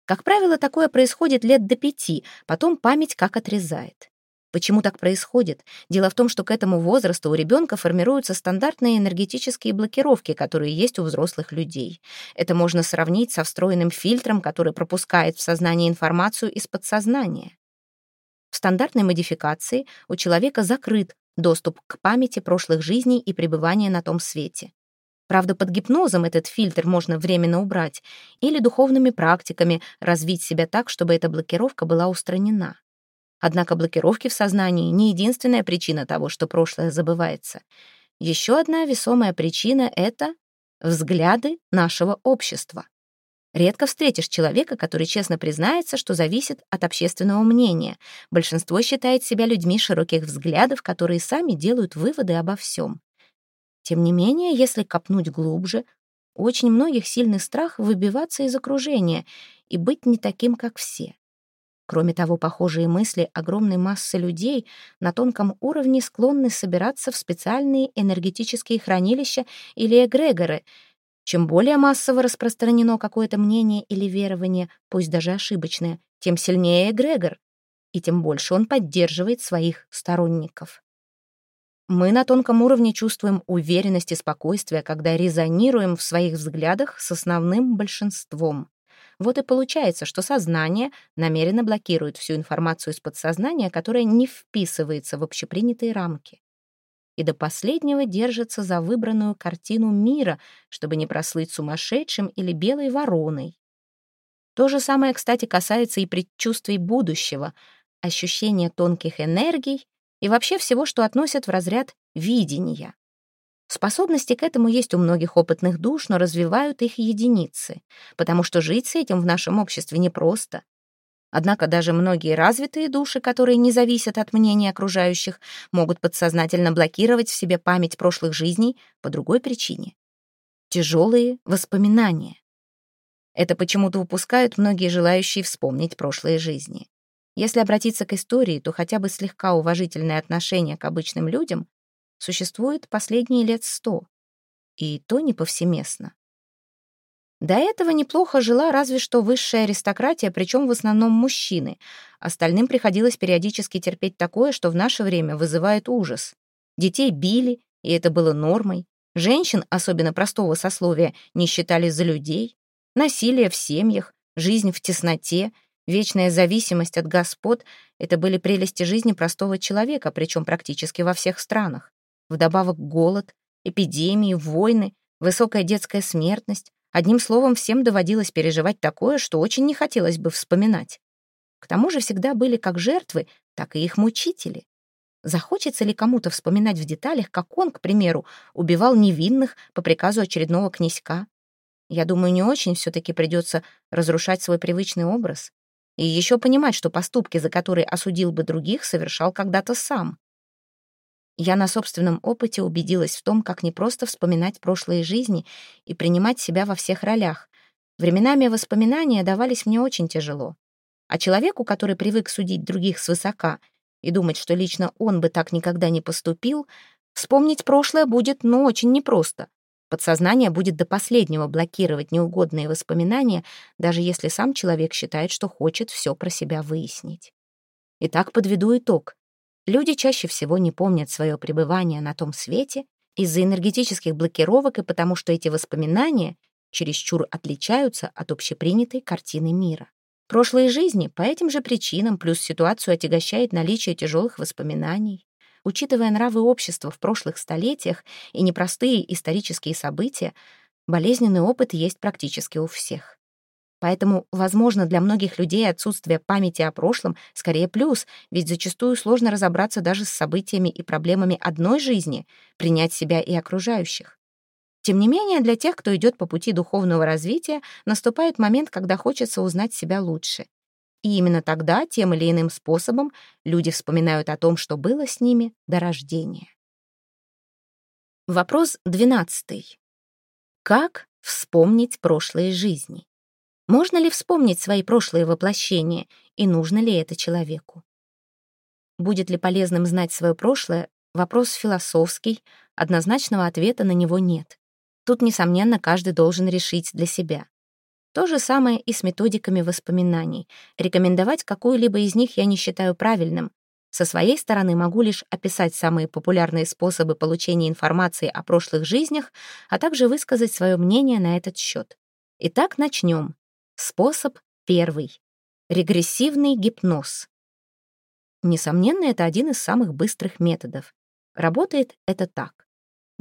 Как правило, такое происходит лет до пяти, потом память как отрезает. Почему так происходит? Дело в том, что к этому возрасту у ребенка формируются стандартные энергетические блокировки, которые есть у взрослых людей. Это можно сравнить со встроенным фильтром, который пропускает в сознание информацию из подсознания. В стандартной модификации у человека закрыт доступ к памяти прошлых жизней и пребывания на том свете. Правда, под гипнозом этот фильтр можно временно убрать или духовными практиками развить себя так, чтобы эта блокировка была устранена. Однако блокировки в сознании не единственная причина того, что прошлое забывается. Еще одна весомая причина — это взгляды нашего общества. Редко встретишь человека, который честно признается, что зависит от общественного мнения. Большинство считает себя людьми широких взглядов, которые сами делают выводы обо всем. Тем не менее, если копнуть глубже, очень многих сильный страх выбиваться из окружения и быть не таким, как все. Кроме того, похожие мысли огромной массы людей на тонком уровне склонны собираться в специальные энергетические хранилища или эгрегоры. Чем более массово распространено какое-то мнение или верование, пусть даже ошибочное, тем сильнее эгрегор, и тем больше он поддерживает своих сторонников. Мы на тонком уровне чувствуем уверенность и спокойствие, когда резонируем в своих взглядах с основным большинством. Вот и получается, что сознание намеренно блокирует всю информацию из подсознания, которая не вписывается в общепринятые рамки. И до последнего держится за выбранную картину мира, чтобы не прослыть сумасшедшим или белой вороной. То же самое, кстати, касается и предчувствий будущего, ощущения тонких энергий и вообще всего, что относят в разряд видения. Способности к этому есть у многих опытных душ, но развивают их единицы, потому что жить с этим в нашем обществе непросто. Однако даже многие развитые души, которые не зависят от мнения окружающих, могут подсознательно блокировать в себе память прошлых жизней по другой причине. Тяжелые воспоминания. Это почему-то упускают многие желающие вспомнить прошлые жизни. Если обратиться к истории, то хотя бы слегка уважительное отношение к обычным людям существует последние лет сто, и то не повсеместно. До этого неплохо жила разве что высшая аристократия, причем в основном мужчины. Остальным приходилось периодически терпеть такое, что в наше время вызывает ужас. Детей били, и это было нормой. Женщин, особенно простого сословия, не считали за людей. Насилие в семьях, жизнь в тесноте, вечная зависимость от господ — это были прелести жизни простого человека, причем практически во всех странах. Вдобавок голод, эпидемии, войны, высокая детская смертность. Одним словом, всем доводилось переживать такое, что очень не хотелось бы вспоминать. К тому же всегда были как жертвы, так и их мучители. Захочется ли кому-то вспоминать в деталях, как он, к примеру, убивал невинных по приказу очередного князька? Я думаю, не очень все-таки придется разрушать свой привычный образ. И еще понимать, что поступки, за которые осудил бы других, совершал когда-то сам. Я на собственном опыте убедилась в том, как непросто вспоминать прошлые жизни и принимать себя во всех ролях. Временами воспоминания давались мне очень тяжело. А человеку, который привык судить других свысока и думать, что лично он бы так никогда не поступил, вспомнить прошлое будет, ну, очень непросто. Подсознание будет до последнего блокировать неугодные воспоминания, даже если сам человек считает, что хочет все про себя выяснить. Итак, подведу итог. Люди чаще всего не помнят свое пребывание на том свете из-за энергетических блокировок и потому, что эти воспоминания чересчур отличаются от общепринятой картины мира. Прошлые жизни по этим же причинам плюс ситуацию отягощает наличие тяжелых воспоминаний. Учитывая нравы общества в прошлых столетиях и непростые исторические события, болезненный опыт есть практически у всех. Поэтому, возможно, для многих людей отсутствие памяти о прошлом скорее плюс, ведь зачастую сложно разобраться даже с событиями и проблемами одной жизни, принять себя и окружающих. Тем не менее, для тех, кто идет по пути духовного развития, наступает момент, когда хочется узнать себя лучше. И именно тогда, тем или иным способом, люди вспоминают о том, что было с ними до рождения. Вопрос двенадцатый. Как вспомнить прошлые жизни? Можно ли вспомнить свои прошлые воплощения, и нужно ли это человеку? Будет ли полезным знать свое прошлое, вопрос философский, однозначного ответа на него нет. Тут, несомненно, каждый должен решить для себя. То же самое и с методиками воспоминаний. Рекомендовать какую-либо из них я не считаю правильным. Со своей стороны могу лишь описать самые популярные способы получения информации о прошлых жизнях, а также высказать свое мнение на этот счет. Итак, начнем. Способ первый. Регрессивный гипноз. Несомненно, это один из самых быстрых методов. Работает это так.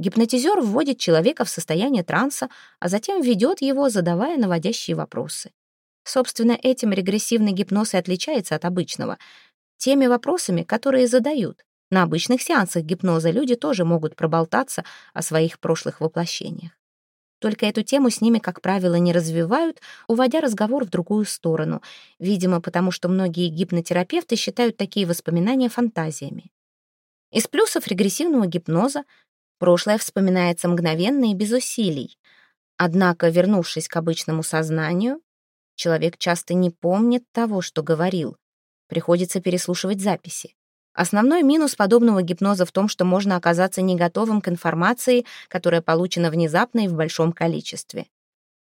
Гипнотизер вводит человека в состояние транса, а затем ведет его, задавая наводящие вопросы. Собственно, этим регрессивный гипноз и отличается от обычного. Теми вопросами, которые задают. На обычных сеансах гипноза люди тоже могут проболтаться о своих прошлых воплощениях. Только эту тему с ними, как правило, не развивают, уводя разговор в другую сторону, видимо, потому что многие гипнотерапевты считают такие воспоминания фантазиями. Из плюсов регрессивного гипноза прошлое вспоминается мгновенно и без усилий. Однако, вернувшись к обычному сознанию, человек часто не помнит того, что говорил. Приходится переслушивать записи. Основной минус подобного гипноза в том, что можно оказаться не готовым к информации, которая получена внезапно и в большом количестве.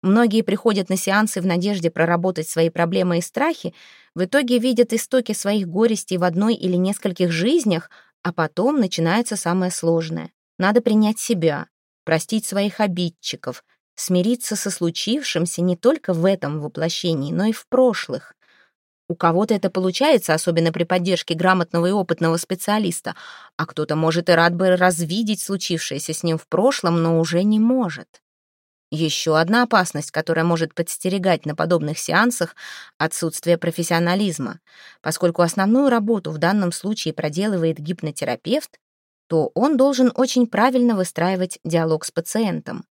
Многие приходят на сеансы в надежде проработать свои проблемы и страхи, в итоге видят истоки своих горестей в одной или нескольких жизнях, а потом начинается самое сложное. Надо принять себя, простить своих обидчиков, смириться со случившимся не только в этом воплощении, но и в прошлых. У кого-то это получается, особенно при поддержке грамотного и опытного специалиста, а кто-то может и рад бы развидеть случившееся с ним в прошлом, но уже не может. Еще одна опасность, которая может подстерегать на подобных сеансах — отсутствие профессионализма. Поскольку основную работу в данном случае проделывает гипнотерапевт, то он должен очень правильно выстраивать диалог с пациентом.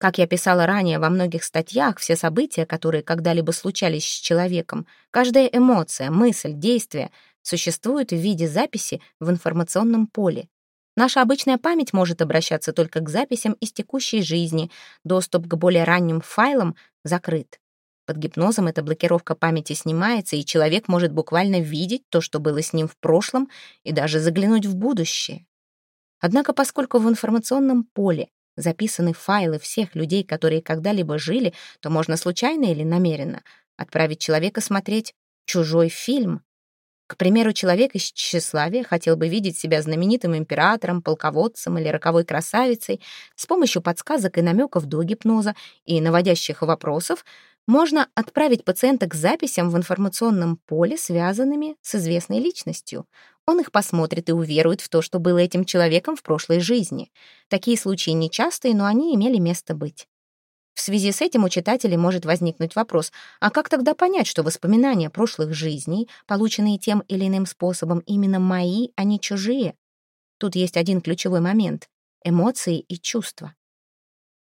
Как я писала ранее во многих статьях, все события, которые когда-либо случались с человеком, каждая эмоция, мысль, действие существуют в виде записи в информационном поле. Наша обычная память может обращаться только к записям из текущей жизни, доступ к более ранним файлам закрыт. Под гипнозом эта блокировка памяти снимается, и человек может буквально видеть то, что было с ним в прошлом, и даже заглянуть в будущее. Однако, поскольку в информационном поле записаны файлы всех людей, которые когда-либо жили, то можно случайно или намеренно отправить человека смотреть чужой фильм. К примеру, человек из тщеславия хотел бы видеть себя знаменитым императором, полководцем или роковой красавицей. С помощью подсказок и намеков до гипноза и наводящих вопросов можно отправить пациента к записям в информационном поле, связанными с известной личностью. Он их посмотрит и уверует в то, что было этим человеком в прошлой жизни. Такие случаи нечастые, но они имели место быть. В связи с этим у читателей может возникнуть вопрос, а как тогда понять, что воспоминания прошлых жизней, полученные тем или иным способом, именно мои, а не чужие? Тут есть один ключевой момент — эмоции и чувства.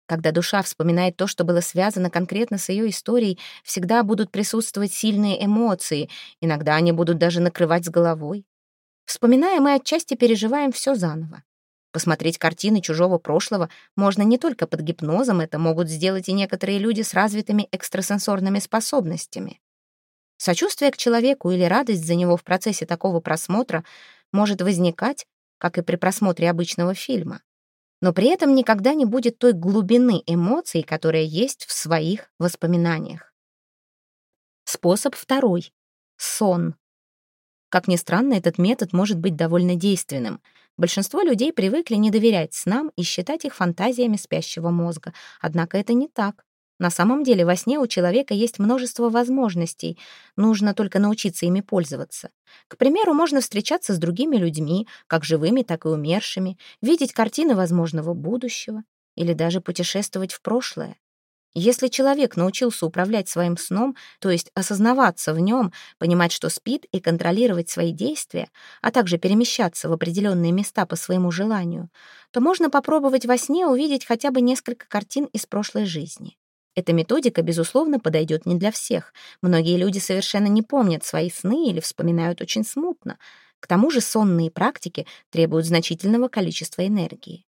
Когда душа вспоминает то, что было связано конкретно с ее историей, всегда будут присутствовать сильные эмоции, иногда они будут даже накрывать с головой. Вспоминая, мы отчасти переживаем все заново. Посмотреть картины чужого прошлого можно не только под гипнозом, это могут сделать и некоторые люди с развитыми экстрасенсорными способностями. Сочувствие к человеку или радость за него в процессе такого просмотра может возникать, как и при просмотре обычного фильма. Но при этом никогда не будет той глубины эмоций, которая есть в своих воспоминаниях. Способ второй. Сон. Как ни странно, этот метод может быть довольно действенным. Большинство людей привыкли не доверять снам и считать их фантазиями спящего мозга. Однако это не так. На самом деле во сне у человека есть множество возможностей, нужно только научиться ими пользоваться. К примеру, можно встречаться с другими людьми, как живыми, так и умершими, видеть картины возможного будущего или даже путешествовать в прошлое. Если человек научился управлять своим сном, то есть осознаваться в нем, понимать, что спит, и контролировать свои действия, а также перемещаться в определенные места по своему желанию, то можно попробовать во сне увидеть хотя бы несколько картин из прошлой жизни. Эта методика, безусловно, подойдет не для всех. Многие люди совершенно не помнят свои сны или вспоминают очень смутно. К тому же сонные практики требуют значительного количества энергии.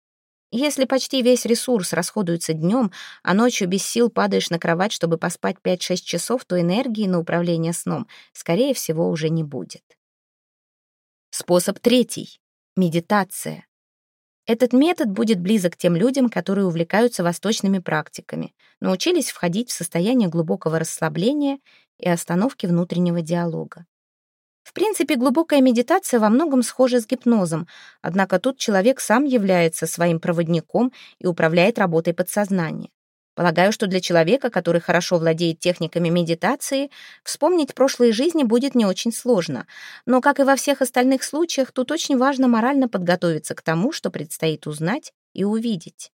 Если почти весь ресурс расходуется днем, а ночью без сил падаешь на кровать, чтобы поспать 5-6 часов, то энергии на управление сном, скорее всего, уже не будет. Способ третий — медитация. Этот метод будет близок тем людям, которые увлекаются восточными практиками, научились входить в состояние глубокого расслабления и остановки внутреннего диалога. В принципе, глубокая медитация во многом схожа с гипнозом, однако тут человек сам является своим проводником и управляет работой подсознания. Полагаю, что для человека, который хорошо владеет техниками медитации, вспомнить прошлые жизни будет не очень сложно. Но, как и во всех остальных случаях, тут очень важно морально подготовиться к тому, что предстоит узнать и увидеть.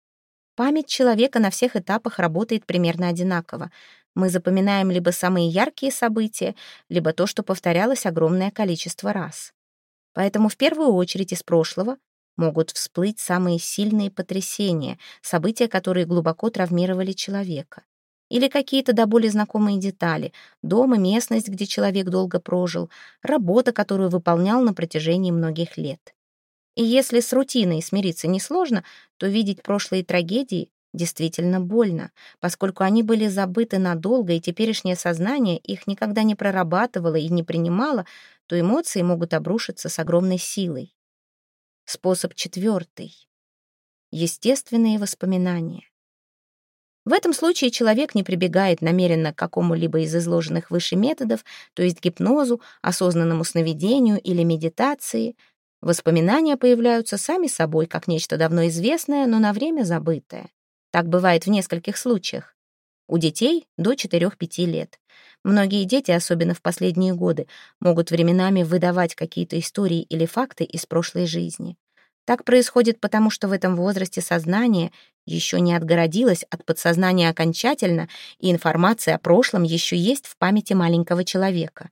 Память человека на всех этапах работает примерно одинаково. Мы запоминаем либо самые яркие события, либо то, что повторялось огромное количество раз. Поэтому в первую очередь из прошлого могут всплыть самые сильные потрясения, события, которые глубоко травмировали человека. Или какие-то до боли знакомые детали, дом и местность, где человек долго прожил, работа, которую выполнял на протяжении многих лет. И если с рутиной смириться несложно, то видеть прошлые трагедии действительно больно, поскольку они были забыты надолго, и теперешнее сознание их никогда не прорабатывало и не принимало, то эмоции могут обрушиться с огромной силой. Способ четвертый. Естественные воспоминания. В этом случае человек не прибегает намеренно к какому-либо из изложенных выше методов, то есть гипнозу, осознанному сновидению или медитации. Воспоминания появляются сами собой, как нечто давно известное, но на время забытое. Так бывает в нескольких случаях. У детей до 4-5 лет. Многие дети, особенно в последние годы, могут временами выдавать какие-то истории или факты из прошлой жизни. Так происходит потому, что в этом возрасте сознание еще не отгородилось от подсознания окончательно, и информация о прошлом еще есть в памяти маленького человека.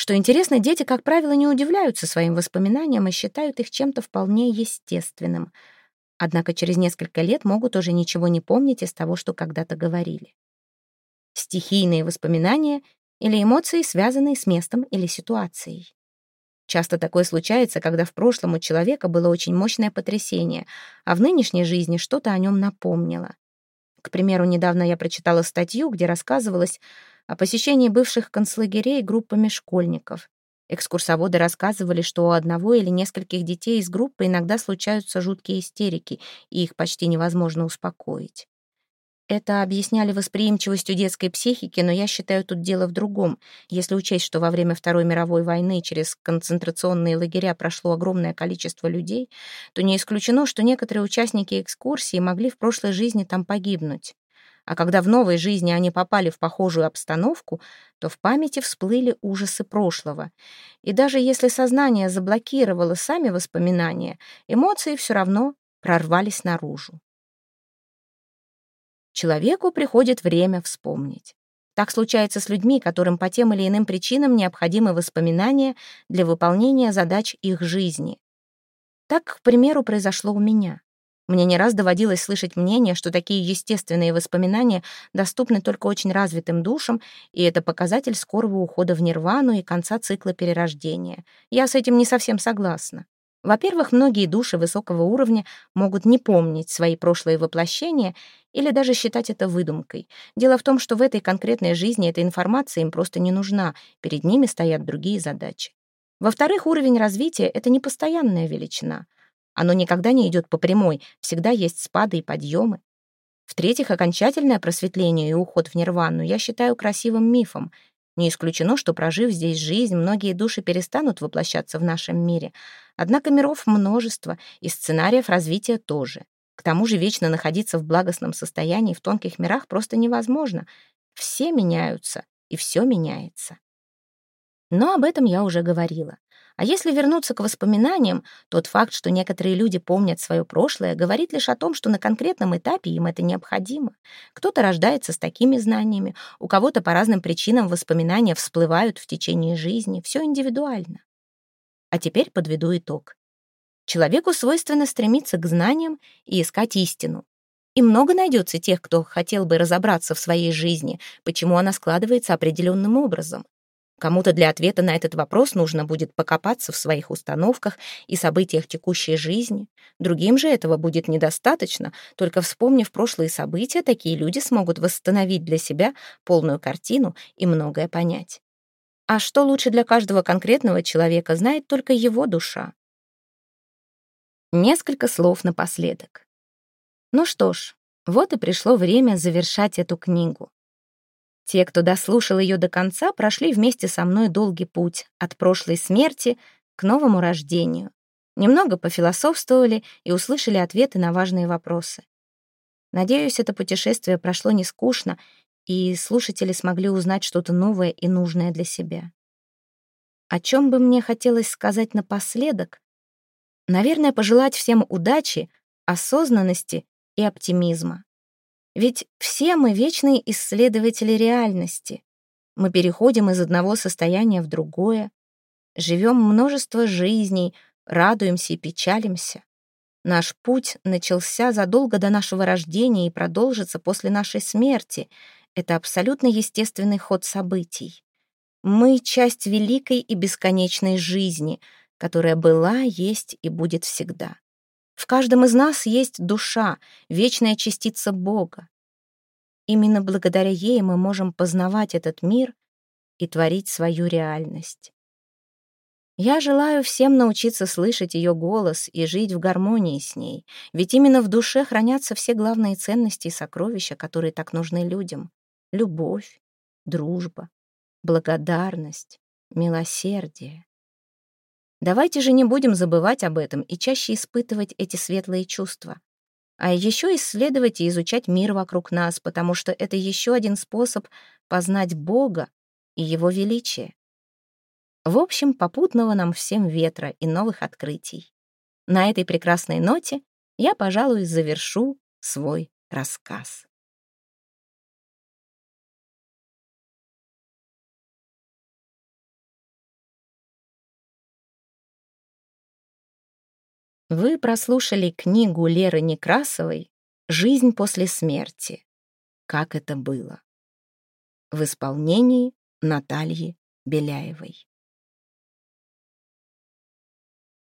Что интересно, дети, как правило, не удивляются своим воспоминаниям и считают их чем-то вполне естественным. Однако через несколько лет могут уже ничего не помнить из того, что когда-то говорили стихийные воспоминания или эмоции, связанные с местом или ситуацией. Часто такое случается, когда в прошлом у человека было очень мощное потрясение, а в нынешней жизни что-то о нем напомнило. К примеру, недавно я прочитала статью, где рассказывалось о посещении бывших концлагерей группами школьников. Экскурсоводы рассказывали, что у одного или нескольких детей из группы иногда случаются жуткие истерики, и их почти невозможно успокоить. Это объясняли восприимчивостью детской психики, но я считаю тут дело в другом. Если учесть, что во время Второй мировой войны через концентрационные лагеря прошло огромное количество людей, то не исключено, что некоторые участники экскурсии могли в прошлой жизни там погибнуть. А когда в новой жизни они попали в похожую обстановку, то в памяти всплыли ужасы прошлого. И даже если сознание заблокировало сами воспоминания, эмоции все равно прорвались наружу. Человеку приходит время вспомнить. Так случается с людьми, которым по тем или иным причинам необходимы воспоминания для выполнения задач их жизни. Так, к примеру, произошло у меня. Мне не раз доводилось слышать мнение, что такие естественные воспоминания доступны только очень развитым душам, и это показатель скорого ухода в нирвану и конца цикла перерождения. Я с этим не совсем согласна. Во-первых, многие души высокого уровня могут не помнить свои прошлые воплощения или даже считать это выдумкой. Дело в том, что в этой конкретной жизни эта информация им просто не нужна, перед ними стоят другие задачи. Во-вторых, уровень развития — это не постоянная величина. Оно никогда не идет по прямой, всегда есть спады и подъемы. В-третьих, окончательное просветление и уход в нирвану я считаю красивым мифом — не исключено, что, прожив здесь жизнь, многие души перестанут воплощаться в нашем мире. Однако миров множество, и сценариев развития тоже. К тому же вечно находиться в благостном состоянии в тонких мирах просто невозможно. Все меняются, и все меняется. Но об этом я уже говорила. А если вернуться к воспоминаниям, тот факт, что некоторые люди помнят свое прошлое, говорит лишь о том, что на конкретном этапе им это необходимо. Кто-то рождается с такими знаниями, у кого-то по разным причинам воспоминания всплывают в течение жизни. Все индивидуально. А теперь подведу итог. Человеку свойственно стремиться к знаниям и искать истину. И много найдется тех, кто хотел бы разобраться в своей жизни, почему она складывается определенным образом. Кому-то для ответа на этот вопрос нужно будет покопаться в своих установках и событиях текущей жизни. Другим же этого будет недостаточно. Только вспомнив прошлые события, такие люди смогут восстановить для себя полную картину и многое понять. А что лучше для каждого конкретного человека, знает только его душа. Несколько слов напоследок. Ну что ж, вот и пришло время завершать эту книгу. Те, кто дослушал ее до конца, прошли вместе со мной долгий путь от прошлой смерти к новому рождению. Немного пофилософствовали и услышали ответы на важные вопросы. Надеюсь, это путешествие прошло не скучно, и слушатели смогли узнать что-то новое и нужное для себя. О чем бы мне хотелось сказать напоследок, Наверное, пожелать всем удачи, осознанности и оптимизма. Ведь все мы вечные исследователи реальности. Мы переходим из одного состояния в другое, живем множество жизней, радуемся и печалимся. Наш путь начался задолго до нашего рождения и продолжится после нашей смерти. Это абсолютно естественный ход событий. Мы — часть великой и бесконечной жизни — которая была, есть и будет всегда. В каждом из нас есть душа, вечная частица Бога. Именно благодаря ей мы можем познавать этот мир и творить свою реальность. Я желаю всем научиться слышать ее голос и жить в гармонии с ней, ведь именно в душе хранятся все главные ценности и сокровища, которые так нужны людям. Любовь, дружба, благодарность, милосердие. Давайте же не будем забывать об этом и чаще испытывать эти светлые чувства. А еще исследовать и изучать мир вокруг нас, потому что это еще один способ познать Бога и Его величие. В общем, попутного нам всем ветра и новых открытий. На этой прекрасной ноте я, пожалуй, завершу свой рассказ. Вы прослушали книгу Леры Некрасовой «Жизнь после смерти. Как это было?» в исполнении Натальи Беляевой.